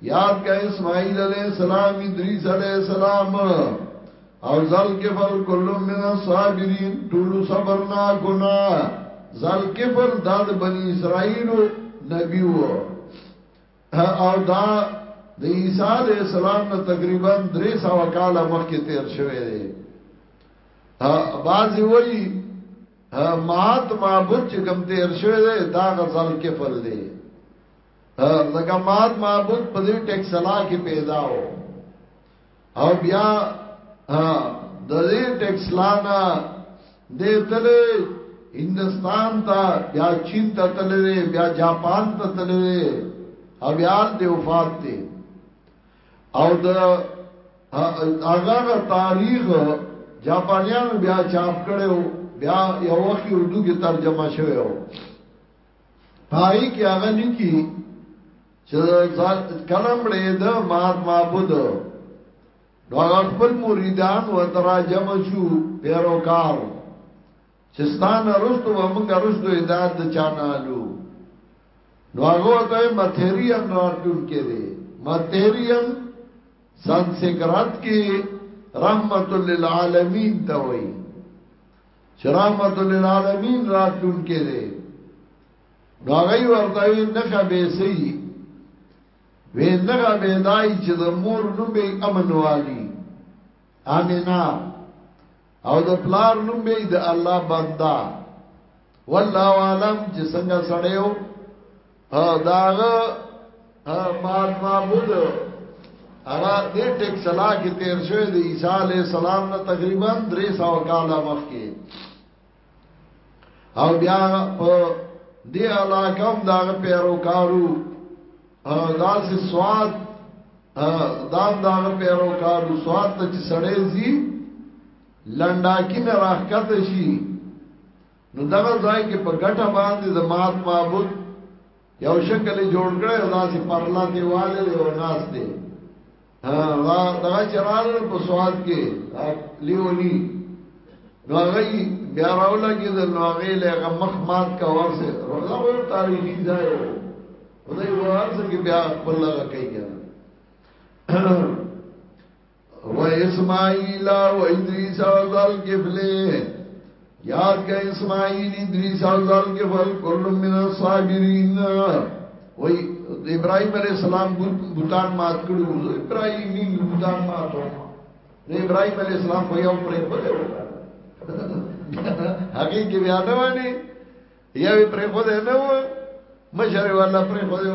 یاد کا اسماعیل علیہ السلام ادریس علیہ السلام او زل کفل کلو من الصابرین طولو صبرنا کنا زل کفل داد بنی اسرائیلو نبیو او دا د عیسی علیہ السلام نه تقریبا 300 کال مخکې تیر شوی دی بعضی وی مات معبود چې کم تیر شوی دی دا غزل کفل دی زګه مات معبود په دې ټیکسلا کې پیدا و او بیا د دې ټیکسلا نه د تلې هندستان ته بیا چین ته تلې بیا جاپان ته تلې او بیا د وفات دی او د هغه تاریخ جاپانیان بیا چاپ کړو بیا یو وخت اردو کې ترجمه شوه پای کې هغه لیکي چې ځان کلم لري د مات معبود نو هغه خپل مریدان و تراجم شو پیروکار چې ستان رستو و موږ رستو هدایت د چانالو نو هغه ته ماتریان راټول کړي ماتریان سنسکرات کې رحمت للعالمین ته وایي چې رحمت للعالمین راتلون کې دی نو هغه ورته نخا به سي وې نخا به دای چې د مور نوم به امن والی امینا او د پلار نوم به د الله بندا والله عالم چې څنګه سړیو داغه مات معبود اغا دې ټیک سلا کې تیر شوی د عیسی علی السلام نه تقریبا 300 کال مخکې او بیا په دې علاقم داغه پیروکارو داسې سواد دام داغه پیروکارو سواد ته چې سړې زی لنډاکی نه راخته شي نو دا ځای کې په ګټه باندې د مات معبود یو شکل جوړ کړي او داسې پرلا دی والے او ناس دی ها دا دا چرال په سواد کې لیونی نو هغه بیا راول کې د نو هغه له مخ مات کا ورسه روزه و تاریخي ځای خدای ورسه کې بیا خپل لګه کوي و اسماعیل و ادریس و ذل کفلی یاد کا اسماعیل ادریس و ذل کفل کل من الصابرین و ابراہیم علیہ السلام بوتان مات کرو ابراہیمی بوتان مات ہو ابراہیم علیہ السلام کو یو پرے پرے ہوتا هغه کې بیا نه وانی یوې پرې خو ده نه و مشر والا پرې خو ده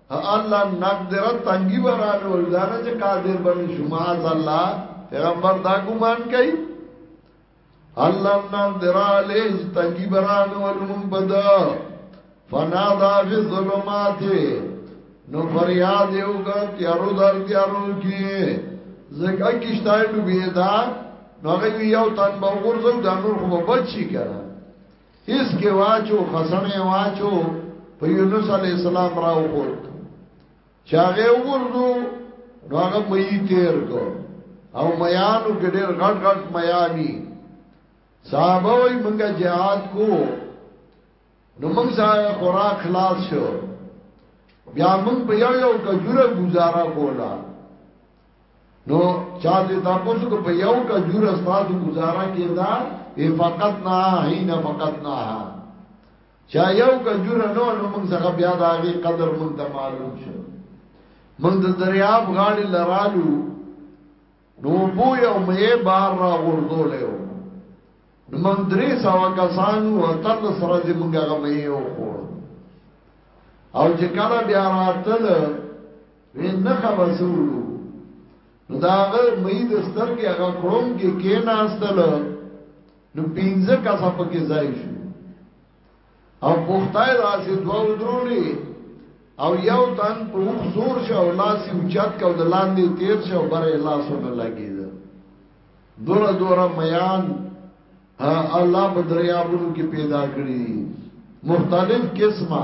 الله نقدرت تنګي ورانه ولدانه چې قادر بني شما الله پیغمبر دا ګمان کوي الله نقدر عليه تنګي ورانه ولمن بدا فنا دا فی ظلمات نو فریاد یو کا تیارو در تیارو کی زکا کشتای ډوبیدا نو هغه یو تن به ورزو د نور خو بچی کړه اس کې واچو خسنه واچو په یونس علی السلام راو پورت چاغه وګورځو نو هغه مې تیر کو او میانو کې ډېر غټ غټ میانی صحابه وي مونږه jihad کو نو مونږ سره خوراک خلاص شو بیا مونږ په یو یو کجوره گزاره کولا نو چا دې تاسو کو په یو کا جور استادو گزارا کېدا ای فقط نه هین فقط نه چا یو کا جور نو نو موږ څنګه بیا دا غي قدر موږ ته معلوم شو موږ د دریاب غاړي لرالو نو بو یو مې بار را ورزولې و نو موږ درې سوا کسانو او تل سره دې موږ هغه مې یو خور او چې کله بیا راتل وین نه خبر سوړو نو داغه مې د سترګې هغه کړوم کې کې ناستل نو پینځه کسه پکې ځای شو او پختای راځي دوه درولې او یو تن په وخ زور شو او لاس یې اوچت کو د لاندې تیر شو بره لاسونه لګید دور دور میان الله په دریابونو کې پیدا کړی مختلف قسمه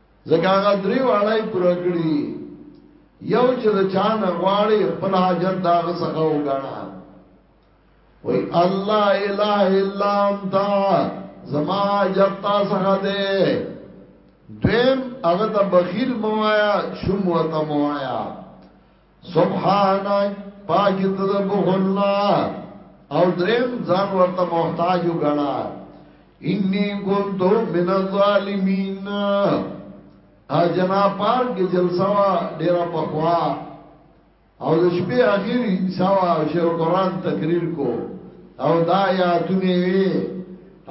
ځکه هغه درې واړه پوره کړی یو چې د چا نه غواړي خپل حاجت دا څنګه وګڼا وای الله الا الا انت زما حاجت تا څنګه ده دویم هغه ته بخیل موایا شوم وته موایا سبحانك پاکی تدبخ الله او دریم ځان ورته محتاج وګڼا انی کنتو من الظالمین ا جنا پارک کې جلسه وا ډیر پخوا او د شپې اخیری سوا شیر قران تقریر کو او دا یا تونه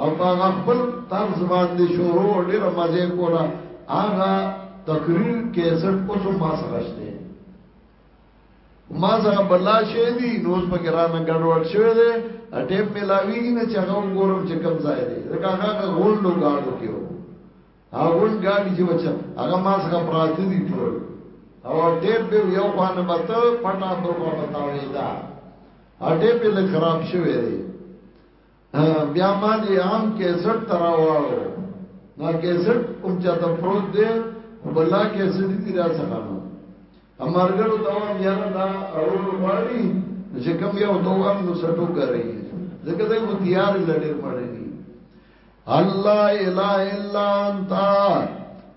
او په هغه خپل طرز باندې شروع ډیره مزه کوله هغه تقریر کیسټ اوس ما سره شته ما سره بلا شي دي نو اوس په ګرانه ګډوډ شوی دی ټیم ملاوی نه چې هغه ګورم چې کم ځای دی دا هغه غونډو گاډو کې و هغه غونډ گاډي چې وچا هغه ما سره پراته دي ټول او ټیم به یو باندې بته پټا په پټا وېدا اټه په خراب شوی دی بیا ما دی عام کیسټ تراواړو نو کیسټ کوم چا ته پروت دی وبلا کیسټ دی را څخه نو امرګرو دا وام یاره دا اورو غواړي چې کوم یو دوام نو سټو کوي ځکه دا یو تیار لړې مړې الله الا الا انت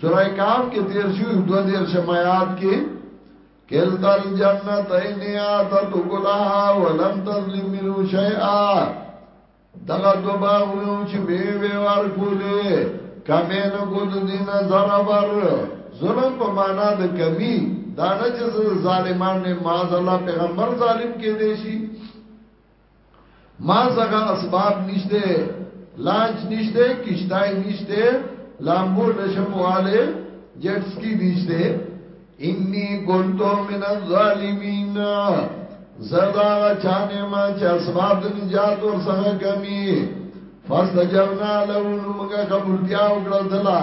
سورہ کاف کې تیر شو دو دیر شمایات کې کلت الجنت این آتت کلها ولم تظلم منو شیئا دغه دو باغونو چې به به ور کولې کمې نه ګد دین زربر ظلم په معنا د کمی دا نه چې ظالمان نه معاذ الله پیغمبر ظالم کې دي شي ما څنګه اسباب نشته لانچ نشته کشتای نشته لامبو نشم والے جیټ سکی نشته انی کنتو من الظالمین زدا چانه ما چې اسباب د نجات ور سره کمی فاستجبنا له موږ قبول بیا وکړه دلا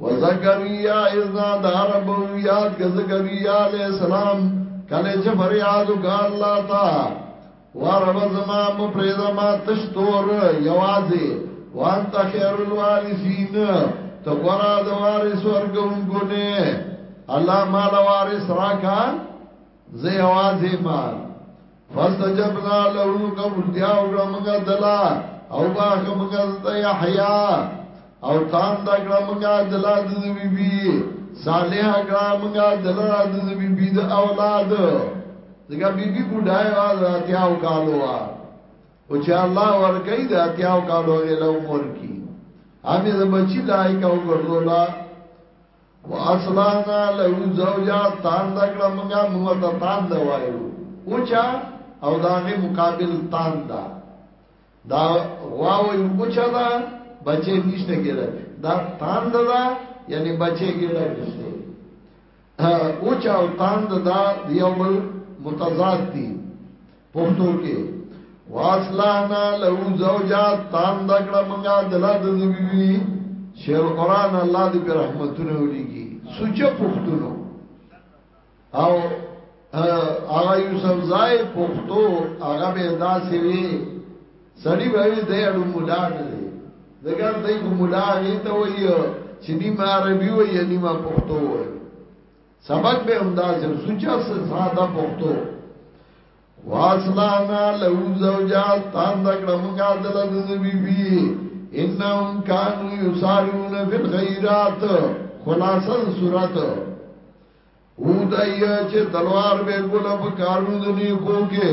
وزکریا اذ نادى ربه یاد زکریا علیہ السلام کله چې فریاد وکړ الله تا ورب زما مفرد ما تشتور یوازې وانت خیر الوارثین تو غرا د وارث ورګون ګونه الله مال وارث راکا زه یوازې ما فاستجبنا له قبولتیا او موږ دلا او باغ موږ د یحیا او تان دا کړه موږ دلا د بی بی صالح کړه موږ دلا د بی بی د اولاد دغه بی بی بډای وا اتیا او کالو وا او چې الله ورګی د اتیا او کالو غلو مور کی امي د بچی لایک او ګرځولا واصلحنا له زوجا تان دکړه مونږه مونږ ته تان دا وایو او چا او داغه مقابل تان دا دا واو او چا دا بچي نشته ګره دا تان دا, دا یعنی بچي ګره نشته او چا او تان دا یو بل متضاد دي پښتو کې واسلانا لو زوجا تام دکړه منګه دلا د بیبي شیخ قران الله دې په رحمتونو ولېږي سوچ پښتونو او هغه یوسف زای پښتو هغه به داسې وي سړی به دې اړو مولا نه دی دغه دې مولا یې ته وایي چې نیمه عربي وایي نیمه پښتو وایي سبق به همدا چې سوچا ساده پښتو واسلانا لو زوجا تان دا کړمګه دل د بی بی انهم کانوا یسارون فی الخیرات خلاصه صورت او دای چې تلوار به ګل په کارو دني کوګه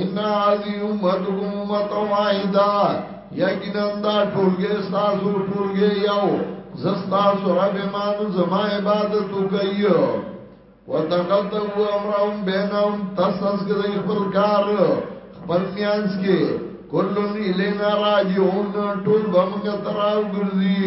ان هذه امتكم امه واحده یقینا دا ټولګه تاسو ټولګه یو زستا سره به مان زما عبادت کوي وتقدموا امرهم بينهم تسس کې خپل کار خپل میانس کې کلن الینا راجعون ټول بمګه تراو ګرځي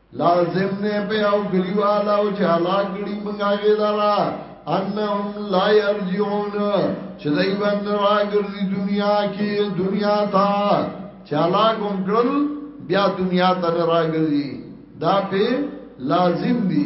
لازم نه به او غلیو اعلی او چې اعلی غړي مونږه غیدارا انهم لا يرجعون چې دای باندې راګرځي دنیا کې دنیا تا چې اعلی کوم کړل بیا دنیا ته راګرځي دا په لازم دي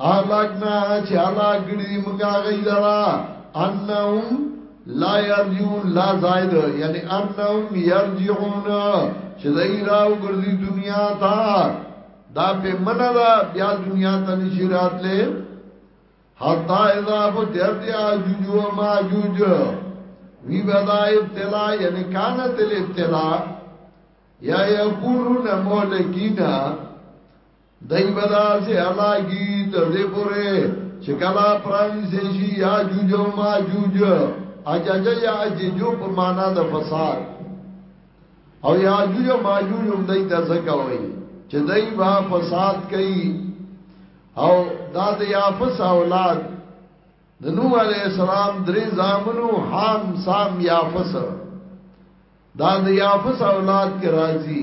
الاکنا چې الله ګړي مګا غي لرا انهم لا يرجون لا زائد یعنی انهم يرجعون چې دای راو ګرځي دنیا تا دا په منه دا بیا دنیا ته نشی راتله حتا اذا فتحت یاجوج و ماجوج وی بدا ابتلا یعنی کانت الابتلا یا یقولون مولکینا دای بدا سے الله کی تر دې پوره چې کلا پرانی سے شي یا جوج او ما جوج اجاج یا جوج په معنا د فساد او یا جوج او ما جوج هم دای ته زکوي چې دای با فساد کوي او دا د یافس اولاد د نوح علی السلام درې زامنو حام سام یافس دا د یافس اولاد کې راځي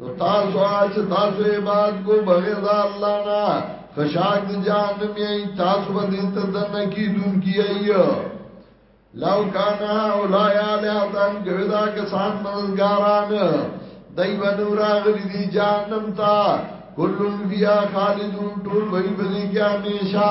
نو تاسو آج تاسو عباد کو بغیر دا اللہ نا خشاک دی جہنم یئی تاسو با دیتا دنہ کی دون کی یئی لو کانا اولا یا لیادن گویدہ کسان مددگاران دای بنو راغلی دی جہنم تا کلن بیا خالدون ټول وای بلی کې همیشه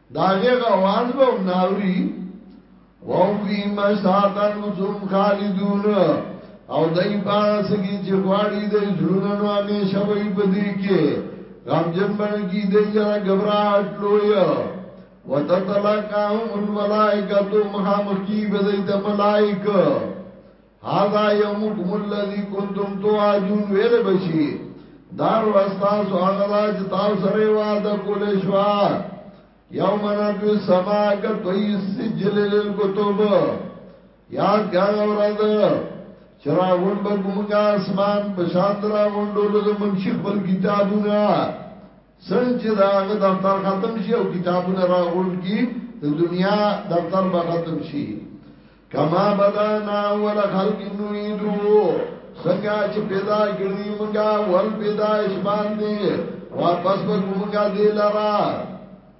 دا غیر آواز به هم ناوری وهم فی مساقن وزم خالدون او دای پارا سکی چې غواړي د زړونو نو همیشه وي پدې کې غمجن باندې کې دې لرا غبرات لوی وتتلقاهم الملائکه مخامخ کی بدای د ملائکه هاذا یومکم الذی کنتم توعدون ویل بشی دار واستاس هغه چې تاسو سره وعده کول شو یوم نبی سما ک توی سجل للکتب یاد ګاو ورځ چراغون به ګمګا اسمان په شان دراغون ډول د منشي خپل کتابونه څنګه چې دا هغه دفتر ختم شي او کتابونه راغونډ کی د دنیا دفتر به ختم شي کما بدانا اول خلق نویدو څنګه چې پیدا کړی مونږه ول پیدا اسمان دی واپس به مونږه دی لرا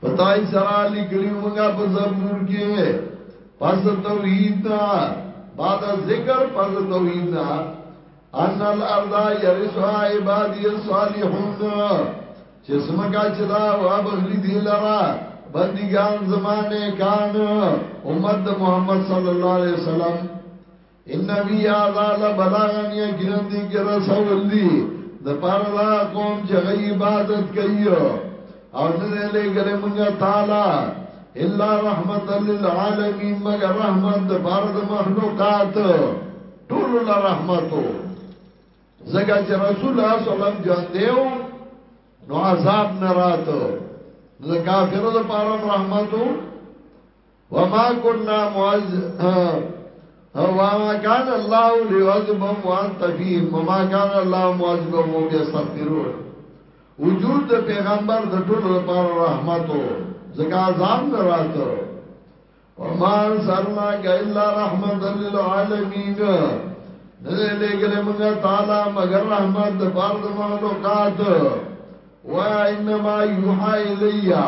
پتاي سرا لیکلی مونږه په زبور کې پس توحید نا بعد ذکر پس توحید نا ان الارض يرثها عبادي الصالحون چې سمګه چې دا وا بغلی دی لرا بندگان زمانه کان امت محمد صلی الله علیه وسلم ان بی آزا لبلاغن یا گرن دی که رسول دی دا پار دا قوم چه غی عبادت کئی او ننے لے گلے منگا تالا الا رحمت للعالمین مگر رحمت دا پار دا مخلوقات طول اللہ رحمتو زگا چه رسول اللہ صلی اللہ علیہ وسلم جان دیو نو عذاب نراتو زکافر دا پارم رحمتو وما كنا معز وما كان الله ليعذبهم وانت فيهم وما كان الله معذبهم وهم يستغفرون وجود د پیغمبر د ټول لپاره رحمت او زکا عذاب نه راته وما سرنا الا رحمت للعالمین نه لګره موږ تعالی مگر رحمت د بار د مخلوقات وایا انما یوحا الیا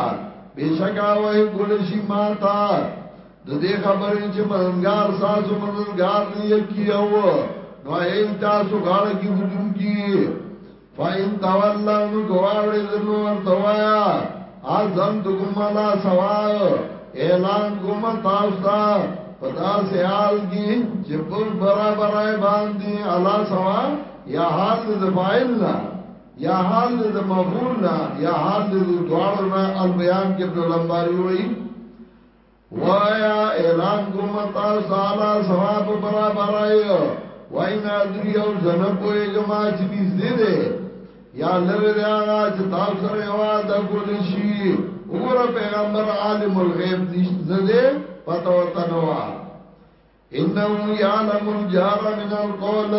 بشکا وای کول شي ماتا د دې خبرې چې مددگار ساسو مددگار دی یکیو نو ای تاسو غاړه کې ګدون کی فاین تولوا نو گواړې دنو ورته وایا اعظم تکم علا سوا اعلان کوم تاسو ته پدا سے حال کی چې پر برابر باندې علا سوا یا حال د فاعل نه یا حال دې د مفعول نه یا حال دې د دواړو نه البیان کې په لمباري وایي وایا اعلان کوم تاسو سالا ثواب برابر آیو وای نه دی او زنه کوی جما چې دې دې یا لره دی هغه چې تاسو سره یو د کول شي وګوره پیغمبر عالم الغیب نشته زده پته وته نو انه یعلم الجار من القول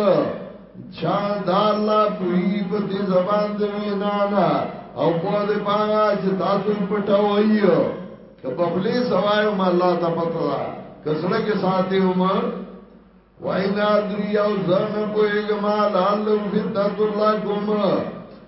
چا دا الله پوی په دې زبان د وینا نه او په دې پاغه چې تاسو پټوي که په خپلې سوایو ما الله ته پته ده کسړه کې ساتي هم وای نه دریا او زنه کوی ګما لال فی تاسو الله کوم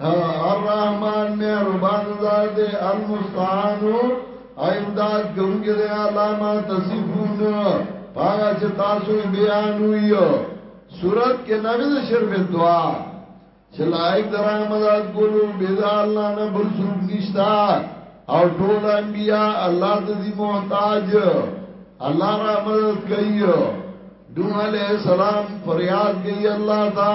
الرحمن مهربان ذات دی المستعان امداد کوونکی دی علامه تصفون پاګه چې تاسو بیان ویو صورت کې نوې د شرف دعا چې لایک درامداد ګلو بيدا الله نه بل څوک نشتا او ټول انبیا الله د دې محتاج الله را مدد کوي دوه علیہ السلام فریاد کوي الله تا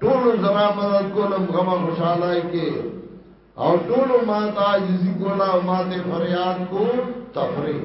ټول زما مدد کولم غم خوشاله کې او ټول ما ته عاجزي کولا او ما ته فریاد کو تفریح